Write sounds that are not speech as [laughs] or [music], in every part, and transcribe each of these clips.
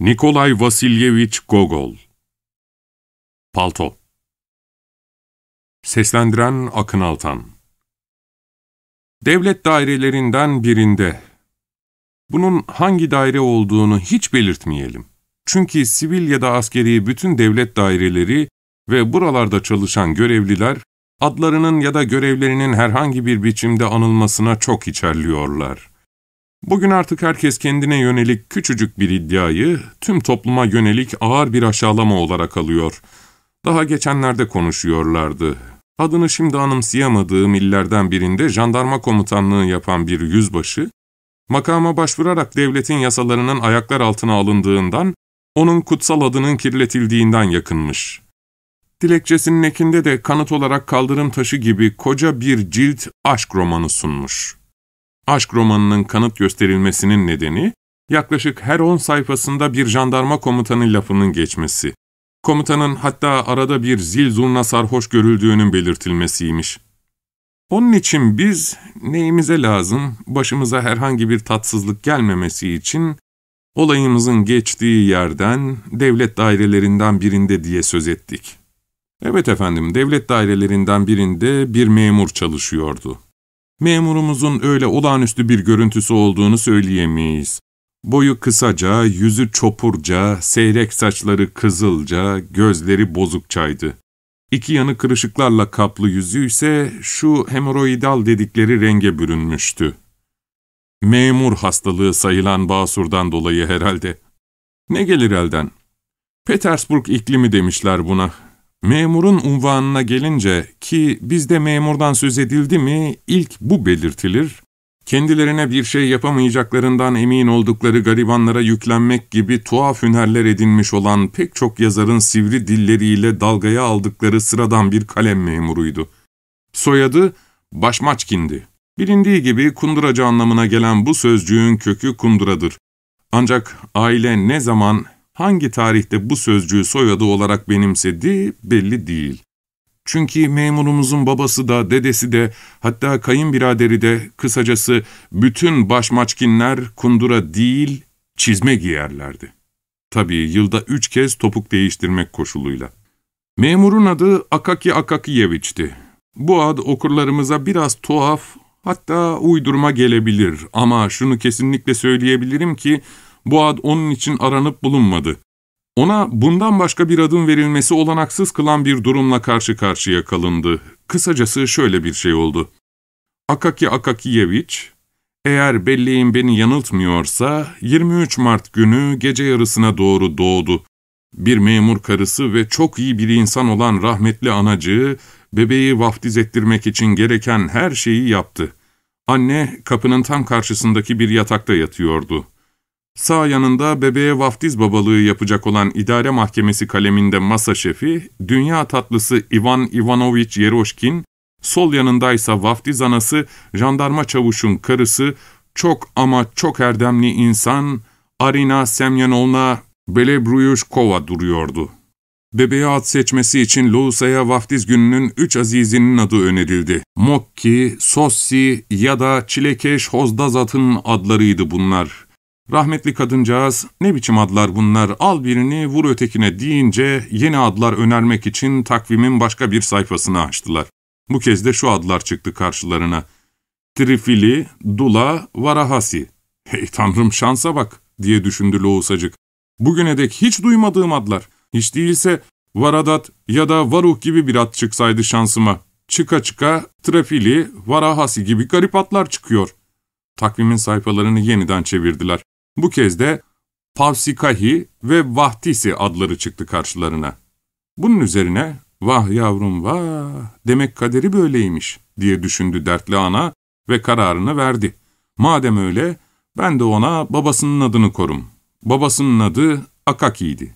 Nikolay Vasilyevich Gogol Palto Seslendiren Akın Altan Devlet dairelerinden birinde Bunun hangi daire olduğunu hiç belirtmeyelim. Çünkü sivil ya da askeri bütün devlet daireleri ve buralarda çalışan görevliler, adlarının ya da görevlerinin herhangi bir biçimde anılmasına çok içerliyorlar. Bugün artık herkes kendine yönelik küçücük bir iddiayı tüm topluma yönelik ağır bir aşağılama olarak alıyor. Daha geçenlerde konuşuyorlardı. Adını şimdi anımsayamadığım illerden birinde jandarma komutanlığı yapan bir yüzbaşı, makama başvurarak devletin yasalarının ayaklar altına alındığından, onun kutsal adının kirletildiğinden yakınmış. Dilekçesinin ekinde de kanıt olarak kaldırım taşı gibi koca bir cilt aşk romanı sunmuş. Aşk romanının kanıt gösterilmesinin nedeni, yaklaşık her on sayfasında bir jandarma komutanı lafının geçmesi. Komutanın hatta arada bir zil zurna sarhoş görüldüğünün belirtilmesiymiş. Onun için biz neyimize lazım, başımıza herhangi bir tatsızlık gelmemesi için olayımızın geçtiği yerden, devlet dairelerinden birinde diye söz ettik. Evet efendim, devlet dairelerinden birinde bir memur çalışıyordu. Memurumuzun öyle olağanüstü bir görüntüsü olduğunu söyleyemeyiz. Boyu kısaca, yüzü çopurca, seyrek saçları kızılca, gözleri bozukçaydı. İki yanı kırışıklarla kaplı yüzü ise şu hemoroidal dedikleri renge bürünmüştü. Memur hastalığı sayılan basurdan dolayı herhalde. Ne gelir elden? Petersburg iklimi demişler buna. Memurun unvanına gelince ki bizde memurdan söz edildi mi ilk bu belirtilir, kendilerine bir şey yapamayacaklarından emin oldukları garibanlara yüklenmek gibi tuhaf hünerler edinmiş olan pek çok yazarın sivri dilleriyle dalgaya aldıkları sıradan bir kalem memuruydu. Soyadı Başmaçkin'di. Bilindiği gibi kunduracı anlamına gelen bu sözcüğün kökü kunduradır. Ancak aile ne zaman hangi tarihte bu sözcüğü soyadı olarak benimsedi belli değil. Çünkü memurumuzun babası da, dedesi de, hatta kayınbiraderi de, kısacası bütün başmaçkinler kundura değil, çizme giyerlerdi. Tabii yılda üç kez topuk değiştirmek koşuluyla. Memurun adı Akaki Akakiyeviç'ti. Bu ad okurlarımıza biraz tuhaf, hatta uydurma gelebilir ama şunu kesinlikle söyleyebilirim ki, bu ad onun için aranıp bulunmadı. Ona bundan başka bir adım verilmesi olanaksız kılan bir durumla karşı karşıya kalındı. Kısacası şöyle bir şey oldu. Akaki Akakiyeviç, eğer belleğim beni yanıltmıyorsa 23 Mart günü gece yarısına doğru doğdu. Bir memur karısı ve çok iyi bir insan olan rahmetli anacığı, bebeği vaftiz ettirmek için gereken her şeyi yaptı. Anne kapının tam karşısındaki bir yatakta yatıyordu. Sağ yanında bebeğe vaftiz babalığı yapacak olan idare mahkemesi kaleminde masa şefi, dünya tatlısı Ivan Ivanoviç Yeroşkin, sol yanındaysa vaftiz anası, jandarma çavuşun karısı, çok ama çok erdemli insan, Arina Semyonovna Belebruyuşkova duruyordu. Bebeğe ad seçmesi için Lousa'ya vaftiz gününün üç azizinin adı önerildi. Mokki, Sossi ya da Çilekeş Hozdazat'ın adlarıydı bunlar. Rahmetli kadıncağız, ne biçim adlar bunlar, al birini vur ötekine deyince yeni adlar önermek için takvimin başka bir sayfasını açtılar. Bu kez de şu adlar çıktı karşılarına. Trifili, Dula, Varahasi. Hey tanrım şansa bak diye düşündü Loğusacık. Bugüne dek hiç duymadığım adlar. Hiç değilse Varadat ya da Varuh gibi bir ad çıksaydı şansıma. Çıka çıka Trefili, Varahasi gibi garip adlar çıkıyor. Takvimin sayfalarını yeniden çevirdiler. Bu kez de Pavsikahi ve Vahtisi adları çıktı karşılarına. Bunun üzerine vah yavrum vah demek kaderi böyleymiş diye düşündü dertli ana ve kararını verdi. Madem öyle ben de ona babasının adını korum. Babasının adı Akaki'ydi.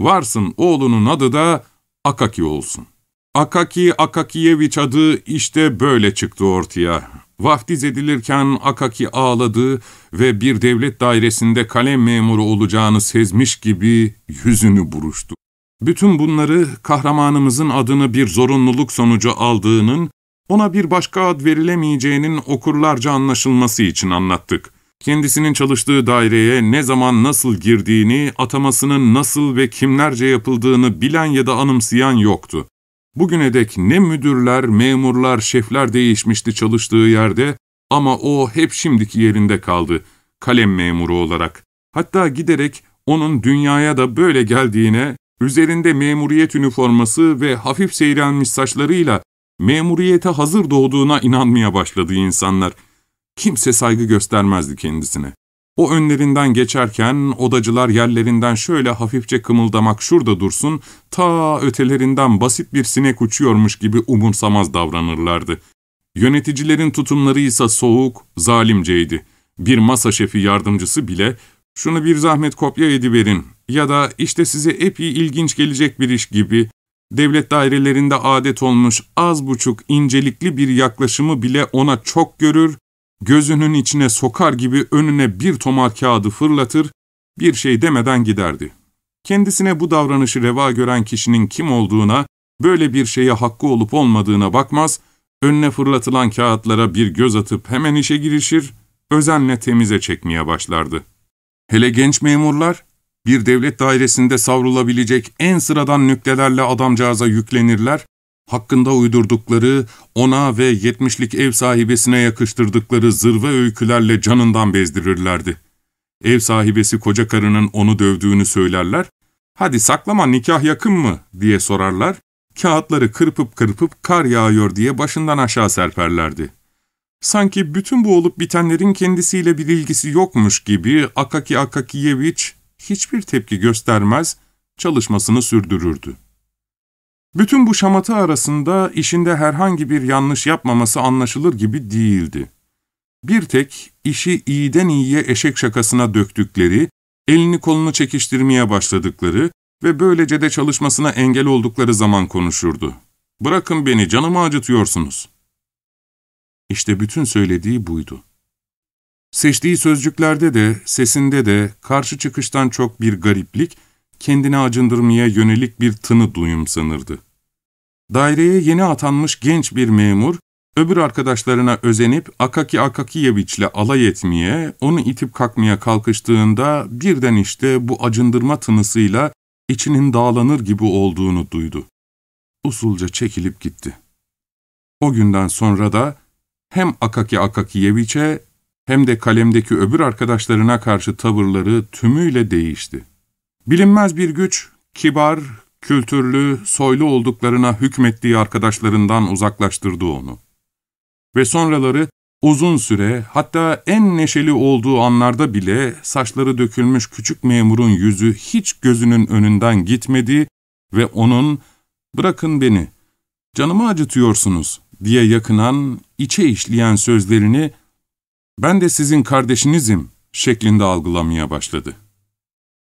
Varsın oğlunun adı da Akaki olsun. Akaki Akakiyeviç adı işte böyle çıktı ortaya. Vaftiz edilirken Akaki ağladı ve bir devlet dairesinde kalem memuru olacağını sezmiş gibi yüzünü buruştu. Bütün bunları kahramanımızın adını bir zorunluluk sonucu aldığının, ona bir başka ad verilemeyeceğinin okurlarca anlaşılması için anlattık. Kendisinin çalıştığı daireye ne zaman nasıl girdiğini, atamasının nasıl ve kimlerce yapıldığını bilen ya da anımsayan yoktu. Bugüne dek ne müdürler, memurlar, şefler değişmişti çalıştığı yerde ama o hep şimdiki yerinde kaldı, kalem memuru olarak. Hatta giderek onun dünyaya da böyle geldiğine, üzerinde memuriyet üniforması ve hafif seyrelmiş saçlarıyla memuriyete hazır doğduğuna inanmaya başladı insanlar. Kimse saygı göstermezdi kendisine. O önlerinden geçerken odacılar yerlerinden şöyle hafifçe kımıldamak şurada dursun, ta ötelerinden basit bir sinek uçuyormuş gibi umursamaz davranırlardı. Yöneticilerin tutumları ise soğuk, zalimceydi. Bir masa şefi yardımcısı bile, şunu bir zahmet kopya ediverin ya da işte size epey ilginç gelecek bir iş gibi, devlet dairelerinde adet olmuş az buçuk incelikli bir yaklaşımı bile ona çok görür, gözünün içine sokar gibi önüne bir tomar kağıdı fırlatır, bir şey demeden giderdi. Kendisine bu davranışı reva gören kişinin kim olduğuna, böyle bir şeye hakkı olup olmadığına bakmaz, önüne fırlatılan kağıtlara bir göz atıp hemen işe girişir, özenle temize çekmeye başlardı. Hele genç memurlar, bir devlet dairesinde savrulabilecek en sıradan nüklelerle adamcağıza yüklenirler, hakkında uydurdukları, ona ve yetmişlik ev sahibesine yakıştırdıkları zırva öykülerle canından bezdirirlerdi. Ev sahibesi koca karının onu dövdüğünü söylerler, ''Hadi saklama nikah yakın mı?'' diye sorarlar, kağıtları kırpıp kırpıp kar yağıyor diye başından aşağı serperlerdi. Sanki bütün bu olup bitenlerin kendisiyle bir ilgisi yokmuş gibi Akaki Akakiyeviç hiçbir tepki göstermez, çalışmasını sürdürürdü. Bütün bu şamatı arasında işinde herhangi bir yanlış yapmaması anlaşılır gibi değildi. Bir tek işi iyiden iyiye eşek şakasına döktükleri, elini kolunu çekiştirmeye başladıkları ve böylece de çalışmasına engel oldukları zaman konuşurdu. ''Bırakın beni, canımı acıtıyorsunuz.'' İşte bütün söylediği buydu. Seçtiği sözcüklerde de, sesinde de karşı çıkıştan çok bir gariplik, kendini acındırmaya yönelik bir tını duyum sanırdı. Daireye yeni atanmış genç bir memur, öbür arkadaşlarına özenip Akaki Akakiyeviç'le alay etmeye, onu itip kalkmaya kalkıştığında birden işte bu acındırma tınısıyla içinin dağlanır gibi olduğunu duydu. Usulca çekilip gitti. O günden sonra da hem Akaki Akakiyeviç'e hem de kalemdeki öbür arkadaşlarına karşı tavırları tümüyle değişti. Bilinmez bir güç, kibar, kültürlü, soylu olduklarına hükmettiği arkadaşlarından uzaklaştırdı onu. Ve sonraları uzun süre, hatta en neşeli olduğu anlarda bile saçları dökülmüş küçük memurun yüzü hiç gözünün önünden gitmedi ve onun ''Bırakın beni, canımı acıtıyorsunuz.'' diye yakınan, içe işleyen sözlerini ''Ben de sizin kardeşinizim.'' şeklinde algılamaya başladı.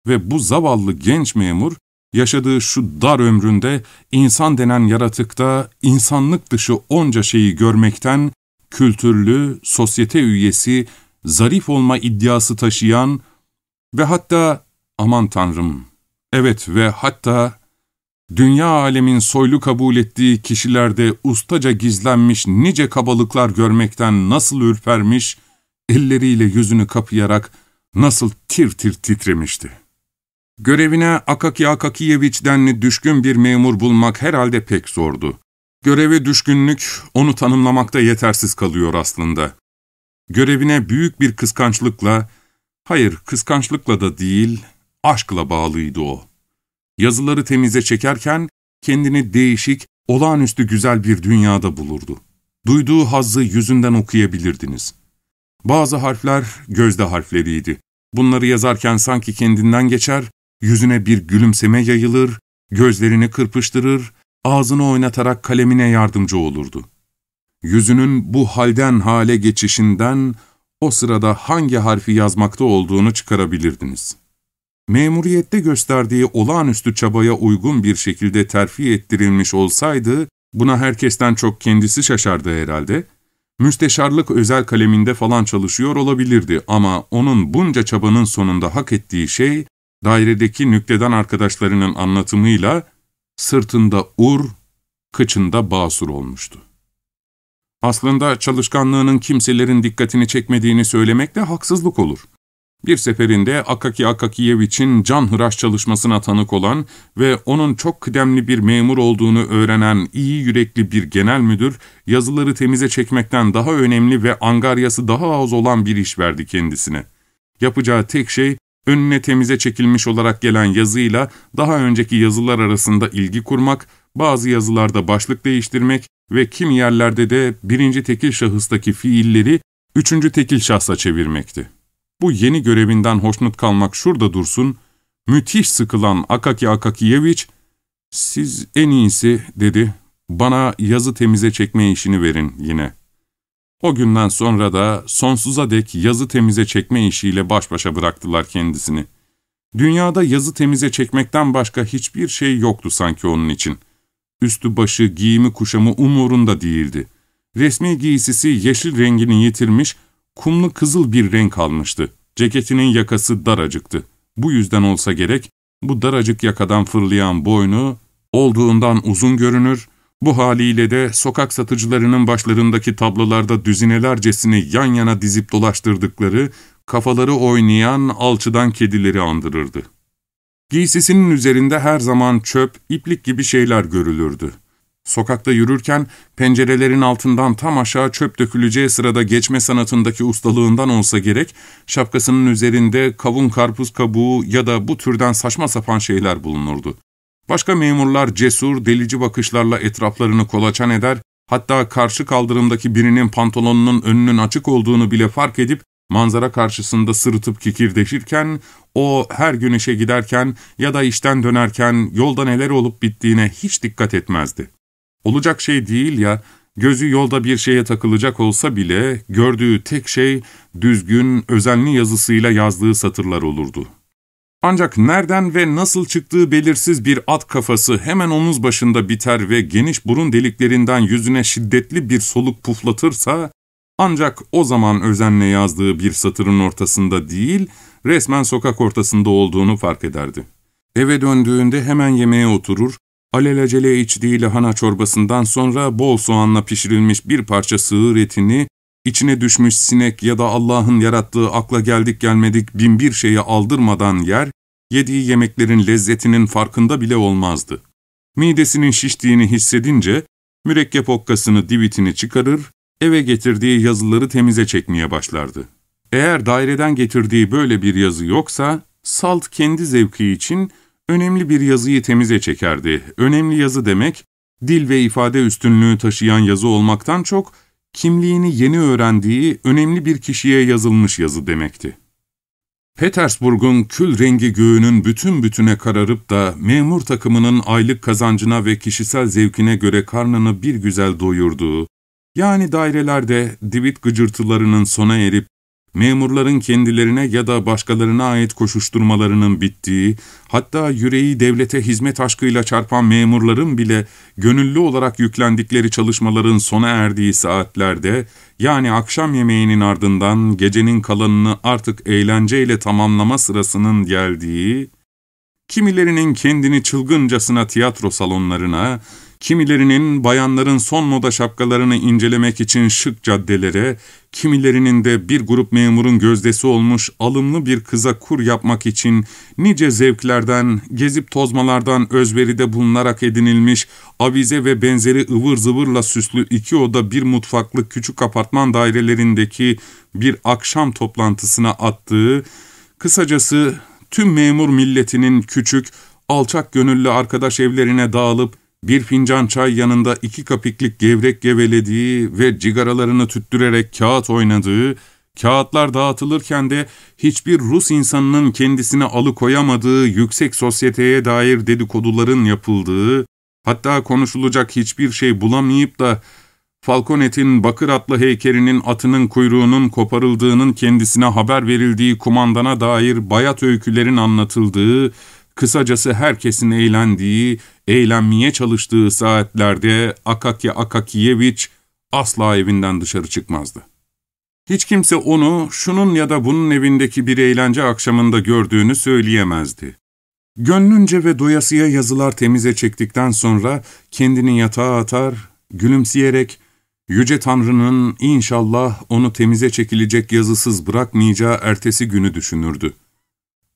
Ve bu zavallı genç memur, yaşadığı şu dar ömründe insan denen yaratıkta insanlık dışı onca şeyi görmekten, kültürlü, sosyete üyesi, zarif olma iddiası taşıyan ve hatta, aman tanrım, evet ve hatta dünya alemin soylu kabul ettiği kişilerde ustaca gizlenmiş nice kabalıklar görmekten nasıl ürpermiş, elleriyle yüzünü kapayarak nasıl tir tir titremişti. Görevine Akaki Akakiyeviç denli düşkün bir memur bulmak herhalde pek zordu. Göreve düşkünlük onu tanımlamakta yetersiz kalıyor aslında. Görevine büyük bir kıskançlıkla, hayır kıskançlıkla da değil, aşkla bağlıydı o. Yazıları temize çekerken kendini değişik, olağanüstü güzel bir dünyada bulurdu. Duyduğu hazzı yüzünden okuyabilirdiniz. Bazı harfler gözde harfleriydi. Bunları yazarken sanki kendinden geçer, yüzüne bir gülümseme yayılır, gözlerini kırpıştırır, ağzını oynatarak kalemine yardımcı olurdu. Yüzünün bu halden hale geçişinden o sırada hangi harfi yazmakta olduğunu çıkarabilirdiniz. Memuriyette gösterdiği olağanüstü çabaya uygun bir şekilde terfi ettirilmiş olsaydı, buna herkesten çok kendisi şaşardı herhalde, müsteşarlık özel kaleminde falan çalışıyor olabilirdi ama onun bunca çabanın sonunda hak ettiği şey, dairedeki nükleden arkadaşlarının anlatımıyla sırtında ur, kıçında basur olmuştu. Aslında çalışkanlığının kimselerin dikkatini çekmediğini söylemek de haksızlık olur. Bir seferinde Akaki Akakiyeviç'in canhıraş çalışmasına tanık olan ve onun çok kıdemli bir memur olduğunu öğrenen iyi yürekli bir genel müdür, yazıları temize çekmekten daha önemli ve angaryası daha az olan bir iş verdi kendisine. Yapacağı tek şey, önüne temize çekilmiş olarak gelen yazıyla daha önceki yazılar arasında ilgi kurmak, bazı yazılarda başlık değiştirmek ve kim yerlerde de birinci tekil şahıstaki fiilleri üçüncü tekil şahsa çevirmekti. Bu yeni görevinden hoşnut kalmak şurada dursun, müthiş sıkılan Akaki Akakiyeviç, ''Siz en iyisi'' dedi, ''bana yazı temize çekme işini verin yine.'' O günden sonra da sonsuza dek yazı temize çekme işiyle baş başa bıraktılar kendisini. Dünyada yazı temize çekmekten başka hiçbir şey yoktu sanki onun için. Üstü başı, giyimi kuşamı umurunda değildi. Resmi giysisi yeşil rengini yitirmiş, kumlu kızıl bir renk almıştı. Ceketinin yakası daracıktı. Bu yüzden olsa gerek, bu daracık yakadan fırlayan boynu olduğundan uzun görünür, bu haliyle de sokak satıcılarının başlarındaki tablolarda düzinelercesini yan yana dizip dolaştırdıkları, kafaları oynayan alçıdan kedileri andırırdı. Giysisinin üzerinde her zaman çöp, iplik gibi şeyler görülürdü. Sokakta yürürken pencerelerin altından tam aşağı çöp döküleceği sırada geçme sanatındaki ustalığından olsa gerek, şapkasının üzerinde kavun karpuz kabuğu ya da bu türden saçma sapan şeyler bulunurdu. Başka memurlar cesur, delici bakışlarla etraflarını kolaçan eder, hatta karşı kaldırımdaki birinin pantolonunun önünün açık olduğunu bile fark edip manzara karşısında sırıtıp kikirdeşirken, o her gün işe giderken ya da işten dönerken yolda neler olup bittiğine hiç dikkat etmezdi. Olacak şey değil ya, gözü yolda bir şeye takılacak olsa bile gördüğü tek şey düzgün, özenli yazısıyla yazdığı satırlar olurdu. Ancak nereden ve nasıl çıktığı belirsiz bir at kafası hemen omuz başında biter ve geniş burun deliklerinden yüzüne şiddetli bir soluk puflatırsa, ancak o zaman özenle yazdığı bir satırın ortasında değil, resmen sokak ortasında olduğunu fark ederdi. Eve döndüğünde hemen yemeğe oturur, alelacele içtiği lahana çorbasından sonra bol soğanla pişirilmiş bir parça sığır etini, içine düşmüş sinek ya da Allah'ın yarattığı akla geldik gelmedik binbir şeyi aldırmadan yer, yediği yemeklerin lezzetinin farkında bile olmazdı. Midesinin şiştiğini hissedince, mürekkep okkasını divitini çıkarır, eve getirdiği yazıları temize çekmeye başlardı. Eğer daireden getirdiği böyle bir yazı yoksa, Salt kendi zevki için önemli bir yazıyı temize çekerdi. Önemli yazı demek, dil ve ifade üstünlüğü taşıyan yazı olmaktan çok, kimliğini yeni öğrendiği önemli bir kişiye yazılmış yazı demekti. Petersburg'un kül rengi göğünün bütün bütüne kararıp da memur takımının aylık kazancına ve kişisel zevkine göre karnını bir güzel doyurduğu, yani dairelerde divit gıcırtılarının sona erip memurların kendilerine ya da başkalarına ait koşuşturmalarının bittiği, hatta yüreği devlete hizmet aşkıyla çarpan memurların bile gönüllü olarak yüklendikleri çalışmaların sona erdiği saatlerde, yani akşam yemeğinin ardından gecenin kalanını artık eğlenceyle tamamlama sırasının geldiği, kimilerinin kendini çılgıncasına tiyatro salonlarına, Kimilerinin bayanların son moda şapkalarını incelemek için şık caddelere, kimilerinin de bir grup memurun gözdesi olmuş alımlı bir kıza kur yapmak için nice zevklerden, gezip tozmalardan özveride bulunarak edinilmiş, avize ve benzeri ıvır zıvırla süslü iki oda bir mutfaklı küçük apartman dairelerindeki bir akşam toplantısına attığı, kısacası tüm memur milletinin küçük, alçak gönüllü arkadaş evlerine dağılıp bir fincan çay yanında iki kapiklik gevrek gevelediği ve cigaralarını tüttürerek kağıt oynadığı, kağıtlar dağıtılırken de hiçbir Rus insanının kendisine alıkoyamadığı yüksek sosyeteye dair dedikoduların yapıldığı, hatta konuşulacak hiçbir şey bulamayıp da Falconet'in bakır atlı heykelinin atının kuyruğunun koparıldığının kendisine haber verildiği kumandana dair bayat öykülerin anlatıldığı, kısacası herkesin eğlendiği, eğlenmeye çalıştığı saatlerde Akakya Akakiyeviç asla evinden dışarı çıkmazdı. Hiç kimse onu şunun ya da bunun evindeki bir eğlence akşamında gördüğünü söyleyemezdi. Gönlünce ve doyasıya yazılar temize çektikten sonra kendini yatağa atar, gülümseyerek Yüce Tanrı'nın inşallah onu temize çekilecek yazısız bırakmayacağı ertesi günü düşünürdü.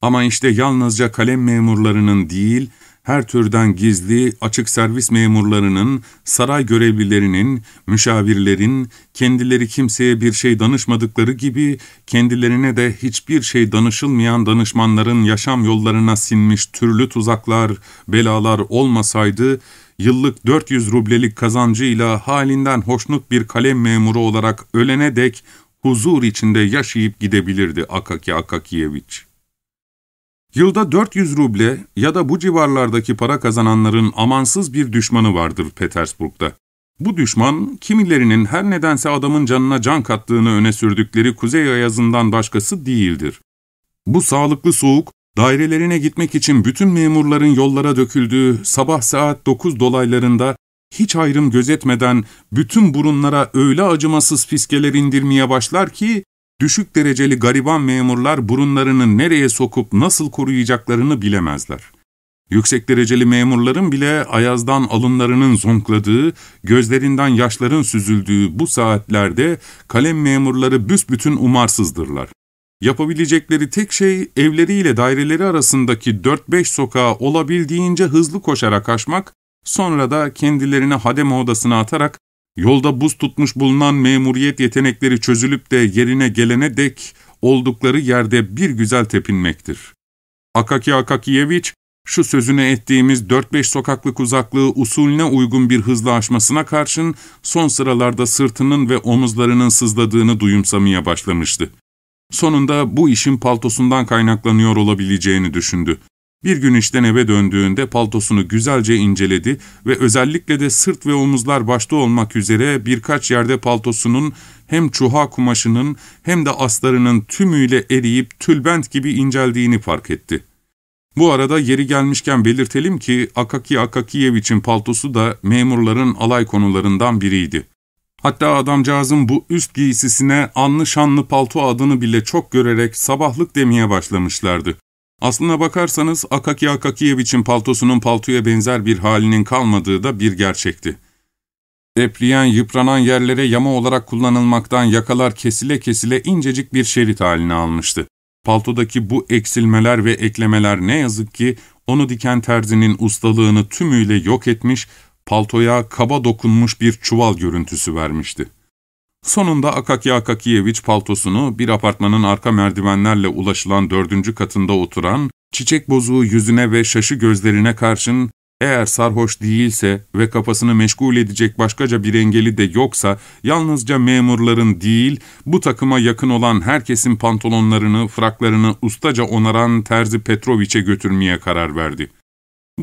Ama işte yalnızca kalem memurlarının değil, her türden gizli, açık servis memurlarının, saray görevlilerinin, müşavirlerin, kendileri kimseye bir şey danışmadıkları gibi, kendilerine de hiçbir şey danışılmayan danışmanların yaşam yollarına sinmiş türlü tuzaklar, belalar olmasaydı, yıllık 400 rublelik kazancıyla halinden hoşnut bir kalem memuru olarak ölene dek huzur içinde yaşayıp gidebilirdi Akaki Akakiyeviç. Yılda 400 ruble ya da bu civarlardaki para kazananların amansız bir düşmanı vardır Petersburg'da. Bu düşman, kimilerinin her nedense adamın canına can kattığını öne sürdükleri kuzey ayazından başkası değildir. Bu sağlıklı soğuk, dairelerine gitmek için bütün memurların yollara döküldüğü sabah saat 9 dolaylarında hiç ayrım gözetmeden bütün burunlara öyle acımasız fiskeler indirmeye başlar ki, düşük dereceli gariban memurlar burunlarını nereye sokup nasıl koruyacaklarını bilemezler. Yüksek dereceli memurların bile ayazdan alınlarının zonkladığı, gözlerinden yaşların süzüldüğü bu saatlerde kalem memurları büsbütün umarsızdırlar. Yapabilecekleri tek şey evleriyle daireleri arasındaki 4-5 sokağa olabildiğince hızlı koşarak aşmak, sonra da kendilerini hademe odasına atarak Yolda buz tutmuş bulunan memuriyet yetenekleri çözülüp de yerine gelene dek oldukları yerde bir güzel tepinmektir. Akaki Akakiyeviç, şu sözüne ettiğimiz 4-5 sokaklık uzaklığı usulüne uygun bir hızla aşmasına karşın son sıralarda sırtının ve omuzlarının sızladığını duyumsamaya başlamıştı. Sonunda bu işin paltosundan kaynaklanıyor olabileceğini düşündü. Bir gün işten eve döndüğünde paltosunu güzelce inceledi ve özellikle de sırt ve omuzlar başta olmak üzere birkaç yerde paltosunun hem çuha kumaşının hem de aslarının tümüyle eriyip tülbent gibi inceldiğini fark etti. Bu arada yeri gelmişken belirtelim ki Akaki Akakiyeviç'in paltosu da memurların alay konularından biriydi. Hatta adamcağızın bu üst giysisine anlı şanlı palto adını bile çok görerek sabahlık demeye başlamışlardı. Aslına bakarsanız Akaki Akakiyeviç'in paltosunun paltoya benzer bir halinin kalmadığı da bir gerçekti. Epriyen, yıpranan yerlere yama olarak kullanılmaktan yakalar kesile kesile incecik bir şerit halini almıştı. Paltodaki bu eksilmeler ve eklemeler ne yazık ki onu diken terzinin ustalığını tümüyle yok etmiş, paltoya kaba dokunmuş bir çuval görüntüsü vermişti. Sonunda Akaki Akakiyeviç paltosunu bir apartmanın arka merdivenlerle ulaşılan dördüncü katında oturan, çiçek bozuğu yüzüne ve şaşı gözlerine karşın, eğer sarhoş değilse ve kafasını meşgul edecek başkaca bir engeli de yoksa, yalnızca memurların değil, bu takıma yakın olan herkesin pantolonlarını, fraklarını ustaca onaran Terzi Petroviç'e götürmeye karar verdi.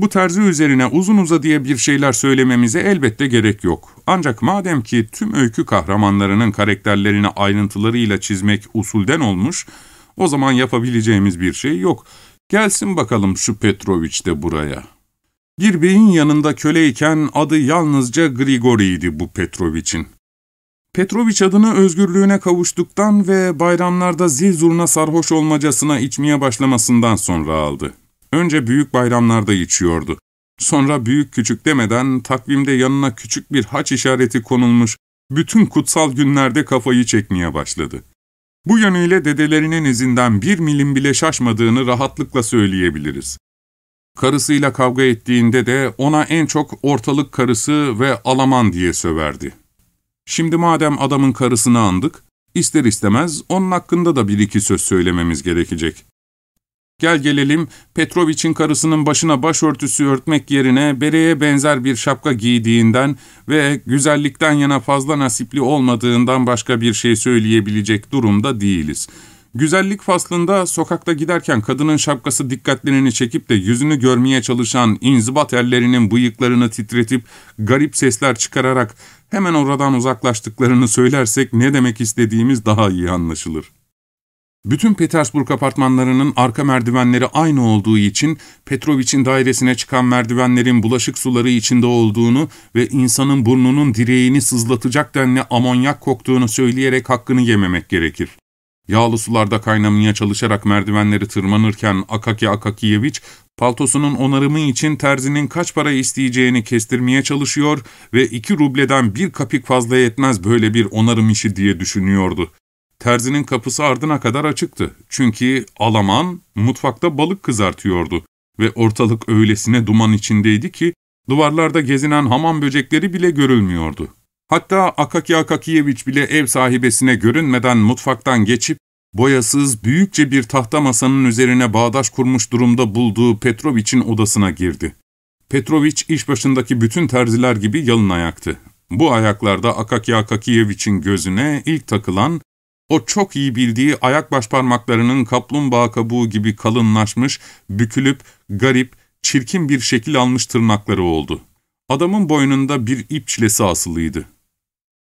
Bu terzi üzerine uzun uzadıya bir şeyler söylememize elbette gerek yok. Ancak madem ki tüm öykü kahramanlarının karakterlerini ayrıntılarıyla çizmek usulden olmuş, o zaman yapabileceğimiz bir şey yok. Gelsin bakalım şu Petroviç de buraya. Bir beyin yanında köleyken adı yalnızca Grigori'ydi bu Petroviç'in. Petroviç adını özgürlüğüne kavuştuktan ve bayramlarda zil zurna sarhoş olmacasına içmeye başlamasından sonra aldı. Önce büyük bayramlarda içiyordu. Sonra büyük küçük demeden takvimde yanına küçük bir haç işareti konulmuş, bütün kutsal günlerde kafayı çekmeye başladı. Bu yönüyle dedelerinin izinden bir milim bile şaşmadığını rahatlıkla söyleyebiliriz. Karısıyla kavga ettiğinde de ona en çok ortalık karısı ve alaman diye söverdi. Şimdi madem adamın karısını andık, ister istemez onun hakkında da bir iki söz söylememiz gerekecek. Gel gelelim Petroviç'in karısının başına başörtüsü örtmek yerine bereye benzer bir şapka giydiğinden ve güzellikten yana fazla nasipli olmadığından başka bir şey söyleyebilecek durumda değiliz. Güzellik faslında sokakta giderken kadının şapkası dikkatlerini çekip de yüzünü görmeye çalışan inzibat ellerinin bıyıklarını titretip garip sesler çıkararak hemen oradan uzaklaştıklarını söylersek ne demek istediğimiz daha iyi anlaşılır. Bütün Petersburg apartmanlarının arka merdivenleri aynı olduğu için Petrovich'in dairesine çıkan merdivenlerin bulaşık suları içinde olduğunu ve insanın burnunun direğini sızlatacak denli amonyak koktuğunu söyleyerek hakkını yememek gerekir. Yağlı sularda kaynamaya çalışarak merdivenleri tırmanırken Akaki Akakiyeviç, paltosunun onarımı için terzinin kaç para isteyeceğini kestirmeye çalışıyor ve iki rubleden bir kapik fazla yetmez böyle bir onarım işi diye düşünüyordu. Terzinin kapısı ardına kadar açıktı. Çünkü Alaman mutfakta balık kızartıyordu ve ortalık öylesine duman içindeydi ki duvarlarda gezinen hamam böcekleri bile görülmüyordu. Hatta Akaki Akakiyeviç bile ev sahibesine görünmeden mutfaktan geçip boyasız büyükçe bir tahta masanın üzerine bağdaş kurmuş durumda bulduğu Petroviç'in odasına girdi. Petroviç iş başındaki bütün terziler gibi yalın ayaktı. Bu ayaklarda Akaki Akakiyeviç'in gözüne ilk takılan o çok iyi bildiği ayak başparmaklarının kaplumbağa kabuğu gibi kalınlaşmış, bükülüp, garip, çirkin bir şekil almış tırnakları oldu. Adamın boynunda bir ip çilesi asılıydı.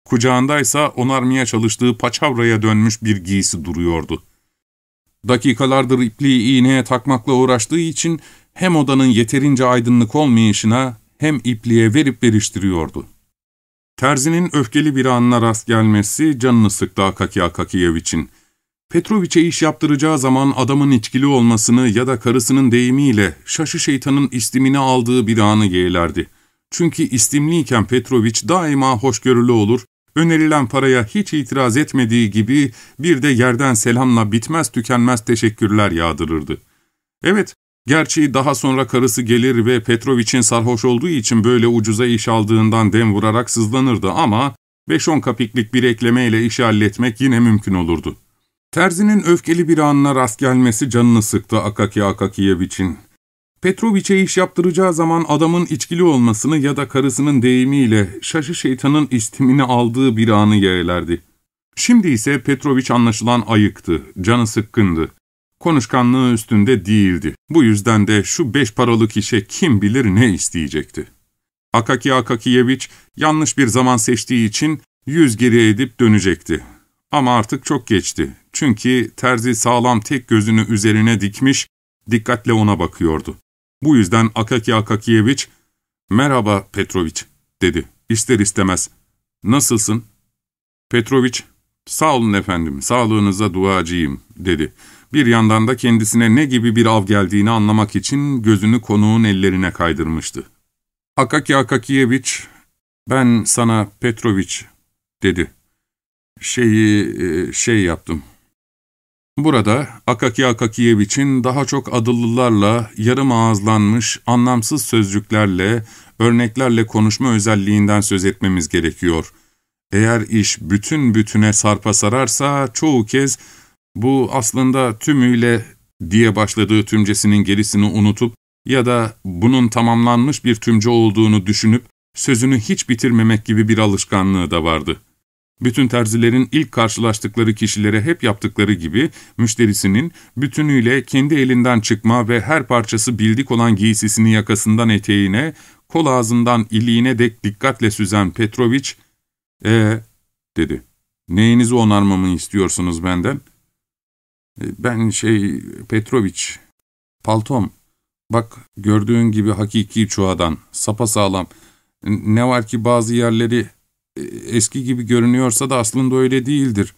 Kucağındaysa onarmaya çalıştığı paçavraya dönmüş bir giysi duruyordu. Dakikalardır ipliği iğneye takmakla uğraştığı için hem odanın yeterince aydınlık olmayışına hem ipliğe verip veriştiriyordu. Terzinin öfkeli bir anına rast gelmesi canını sıktı Akaki Akakiyeviç'in. Petroviç'e iş yaptıracağı zaman adamın içkili olmasını ya da karısının deyimiyle şaşı şeytanın istimini aldığı bir anı yeğlerdi. Çünkü istimliyken Petroviç daima hoşgörülü olur, önerilen paraya hiç itiraz etmediği gibi bir de yerden selamla bitmez tükenmez teşekkürler yağdırırdı. Evet, gerçi daha sonra karısı gelir ve Petroviç'in sarhoş olduğu için böyle ucuza iş aldığından dem vurarak sızlanırdı ama 5-10 kapiklik bir eklemeyle işi halletmek yine mümkün olurdu. Terzinin öfkeli bir anına rast gelmesi canını sıktı Akaki Akakiyeviç'in. Petroviç'e iş yaptıracağı zaman adamın içkili olmasını ya da karısının deyimiyle şaşı şeytanın istimini aldığı bir anı yeğlerdi. Şimdi ise Petroviç anlaşılan ayıktı, canı sıkkındı. Konuşkanlığı üstünde değildi. Bu yüzden de şu beş paralık işe kim bilir ne isteyecekti. Akaki Akakiyeviç yanlış bir zaman seçtiği için yüz geri edip dönecekti. Ama artık çok geçti. Çünkü terzi sağlam tek gözünü üzerine dikmiş, dikkatle ona bakıyordu. Bu yüzden Akaki Akakiyeviç, ''Merhaba Petroviç'' dedi. İster istemez. ''Nasılsın?'' Petroviç, ''Sağ olun efendim, sağlığınıza duacıyım'' dedi. Bir yandan da kendisine ne gibi bir av geldiğini anlamak için gözünü konuğun ellerine kaydırmıştı. Akaki Akakiyeviç, ''Ben sana Petroviç'' dedi. ''Şeyi, e, şey yaptım.'' Burada Akaki Akakiyeviç'in daha çok adıllılarla, yarım ağızlanmış, anlamsız sözcüklerle, örneklerle konuşma özelliğinden söz etmemiz gerekiyor. Eğer iş bütün bütüne sarpa sararsa çoğu kez bu aslında tümüyle diye başladığı tümcesinin gerisini unutup ya da bunun tamamlanmış bir tümce olduğunu düşünüp sözünü hiç bitirmemek gibi bir alışkanlığı da vardı.'' Bütün terzilerin ilk karşılaştıkları kişilere hep yaptıkları gibi müşterisinin bütünüyle kendi elinden çıkma ve her parçası bildik olan giysisini yakasından eteğine, kol ağzından iliğine dek dikkatle süzen Petroviç, ''Ee'' dedi. ''Neyinizi onarmamı istiyorsunuz benden?'' E, ''Ben şey, Petroviç, paltom. Bak gördüğün gibi hakiki çuhadan, sapasağlam. Ne var ki bazı yerleri eski gibi görünüyorsa da aslında öyle değildir.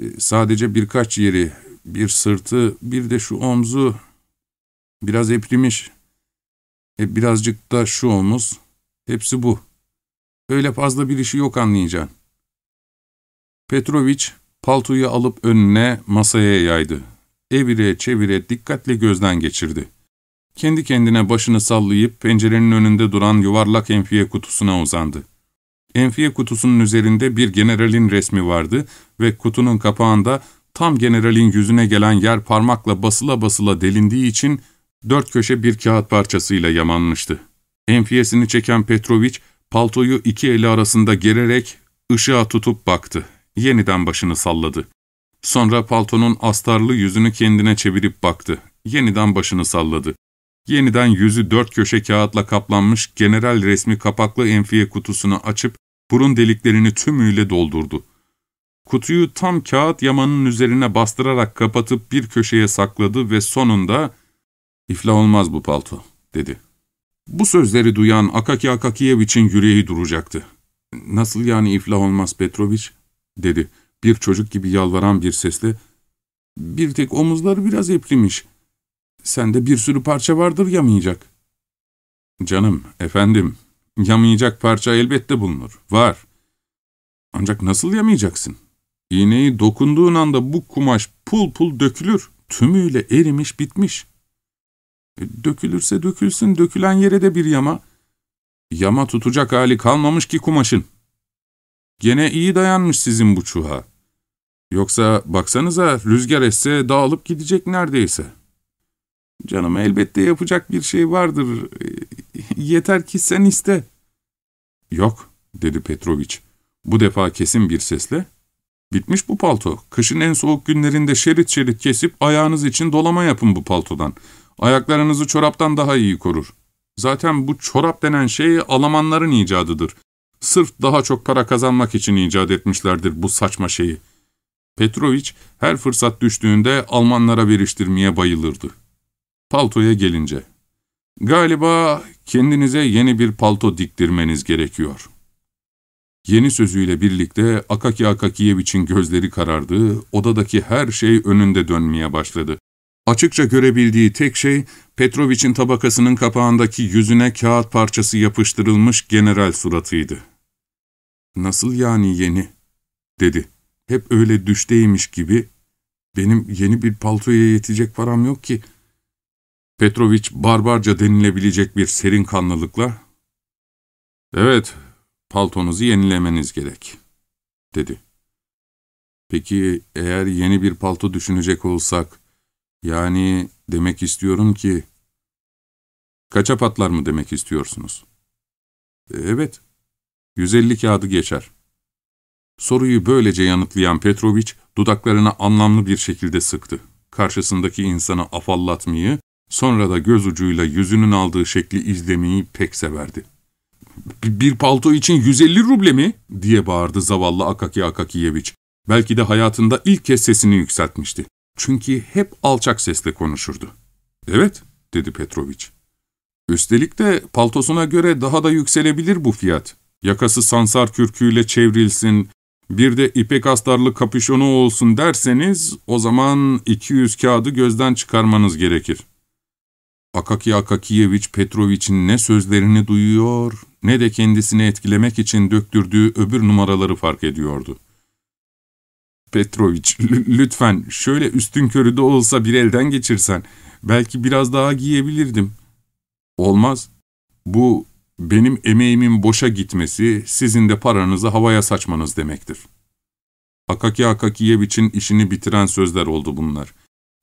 E, sadece birkaç yeri, bir sırtı, bir de şu omzu biraz eprimiş. E, birazcık da şu omuz. Hepsi bu. Öyle fazla bir işi yok anlayacaksın. Petroviç paltoyu alıp önüne masaya yaydı. Evire çevire dikkatle gözden geçirdi. Kendi kendine başını sallayıp pencerenin önünde duran yuvarlak enfiye kutusuna uzandı. Enfiye kutusunun üzerinde bir generalin resmi vardı ve kutunun kapağında tam generalin yüzüne gelen yer parmakla basıla basıla delindiği için dört köşe bir kağıt parçasıyla yamanmıştı. Enfiyesini çeken Petroviç, paltoyu iki eli arasında gererek ışığa tutup baktı. Yeniden başını salladı. Sonra paltonun astarlı yüzünü kendine çevirip baktı. Yeniden başını salladı. Yeniden yüzü dört köşe kağıtla kaplanmış general resmi kapaklı enfiye kutusunu açıp burun deliklerini tümüyle doldurdu. Kutuyu tam kağıt yamanın üzerine bastırarak kapatıp bir köşeye sakladı ve sonunda ''İflah olmaz bu palto'' dedi. Bu sözleri duyan Akaki Akakiyeviç'in yüreği duracaktı. ''Nasıl yani iflah olmaz Petroviç?'' Dedi. Bir çocuk gibi yalvaran bir sesle Bir tek omuzları biraz eprimiş. Sende bir sürü parça vardır yamayacak. Canım, efendim, yamayacak parça elbette bulunur. Var. Ancak nasıl yamayacaksın? İğneyi dokunduğun anda bu kumaş pul pul dökülür. Tümüyle erimiş bitmiş. E, dökülürse dökülsün, dökülen yere de bir yama. Yama tutacak hali kalmamış ki kumaşın. Gene iyi dayanmış sizin bu çuha. Yoksa baksanıza rüzgar esse dağılıp gidecek neredeyse. Canım elbette yapacak bir şey vardır. [laughs] Yeter ki sen iste. Yok, dedi Petroviç. Bu defa kesin bir sesle. Bitmiş bu palto. Kışın en soğuk günlerinde şerit şerit kesip ayağınız için dolama yapın bu paltodan. Ayaklarınızı çoraptan daha iyi korur. Zaten bu çorap denen şey Almanların icadıdır. Sırf daha çok para kazanmak için icat etmişlerdir bu saçma şeyi. Petroviç her fırsat düştüğünde Almanlara veriştirmeye bayılırdı. Paltoya gelince, galiba kendinize yeni bir palto diktirmeniz gerekiyor. Yeni sözüyle birlikte Akaki Akakiyeviç'in gözleri karardı, odadaki her şey önünde dönmeye başladı. Açıkça görebildiği tek şey, Petroviç'in tabakasının kapağındaki yüzüne kağıt parçası yapıştırılmış general suratıydı. ''Nasıl yani yeni?'' dedi. ''Hep öyle düşteymiş gibi. Benim yeni bir paltoya yetecek param yok ki.'' Petroviç barbarca denilebilecek bir serin kanlılıkla, ''Evet, paltonuzu yenilemeniz gerek.'' dedi. ''Peki eğer yeni bir palto düşünecek olsak, yani demek istiyorum ki, kaça patlar mı demek istiyorsunuz? Evet, 150 kağıdı geçer. Soruyu böylece yanıtlayan Petroviç, dudaklarına anlamlı bir şekilde sıktı. Karşısındaki insanı afallatmayı, sonra da göz ucuyla yüzünün aldığı şekli izlemeyi pek severdi. ''Bir palto için 150 ruble mi?'' diye bağırdı zavallı Akaki Akakiyeviç. Belki de hayatında ilk kez sesini yükseltmişti. Çünkü hep alçak sesle konuşurdu. ''Evet'' dedi Petroviç. ''Üstelik de paltosuna göre daha da yükselebilir bu fiyat. Yakası sansar kürküyle çevrilsin, bir de ipek astarlı kapüşonu olsun derseniz o zaman 200 kağıdı gözden çıkarmanız gerekir.'' Akaki Akakiyeviç Petroviç'in ne sözlerini duyuyor ne de kendisini etkilemek için döktürdüğü öbür numaraları fark ediyordu. Petroviç, lütfen şöyle üstün körü de olsa bir elden geçirsen, belki biraz daha giyebilirdim. Olmaz. Bu benim emeğimin boşa gitmesi, sizin de paranızı havaya saçmanız demektir. Akaki Akakiyeviç'in işini bitiren sözler oldu bunlar.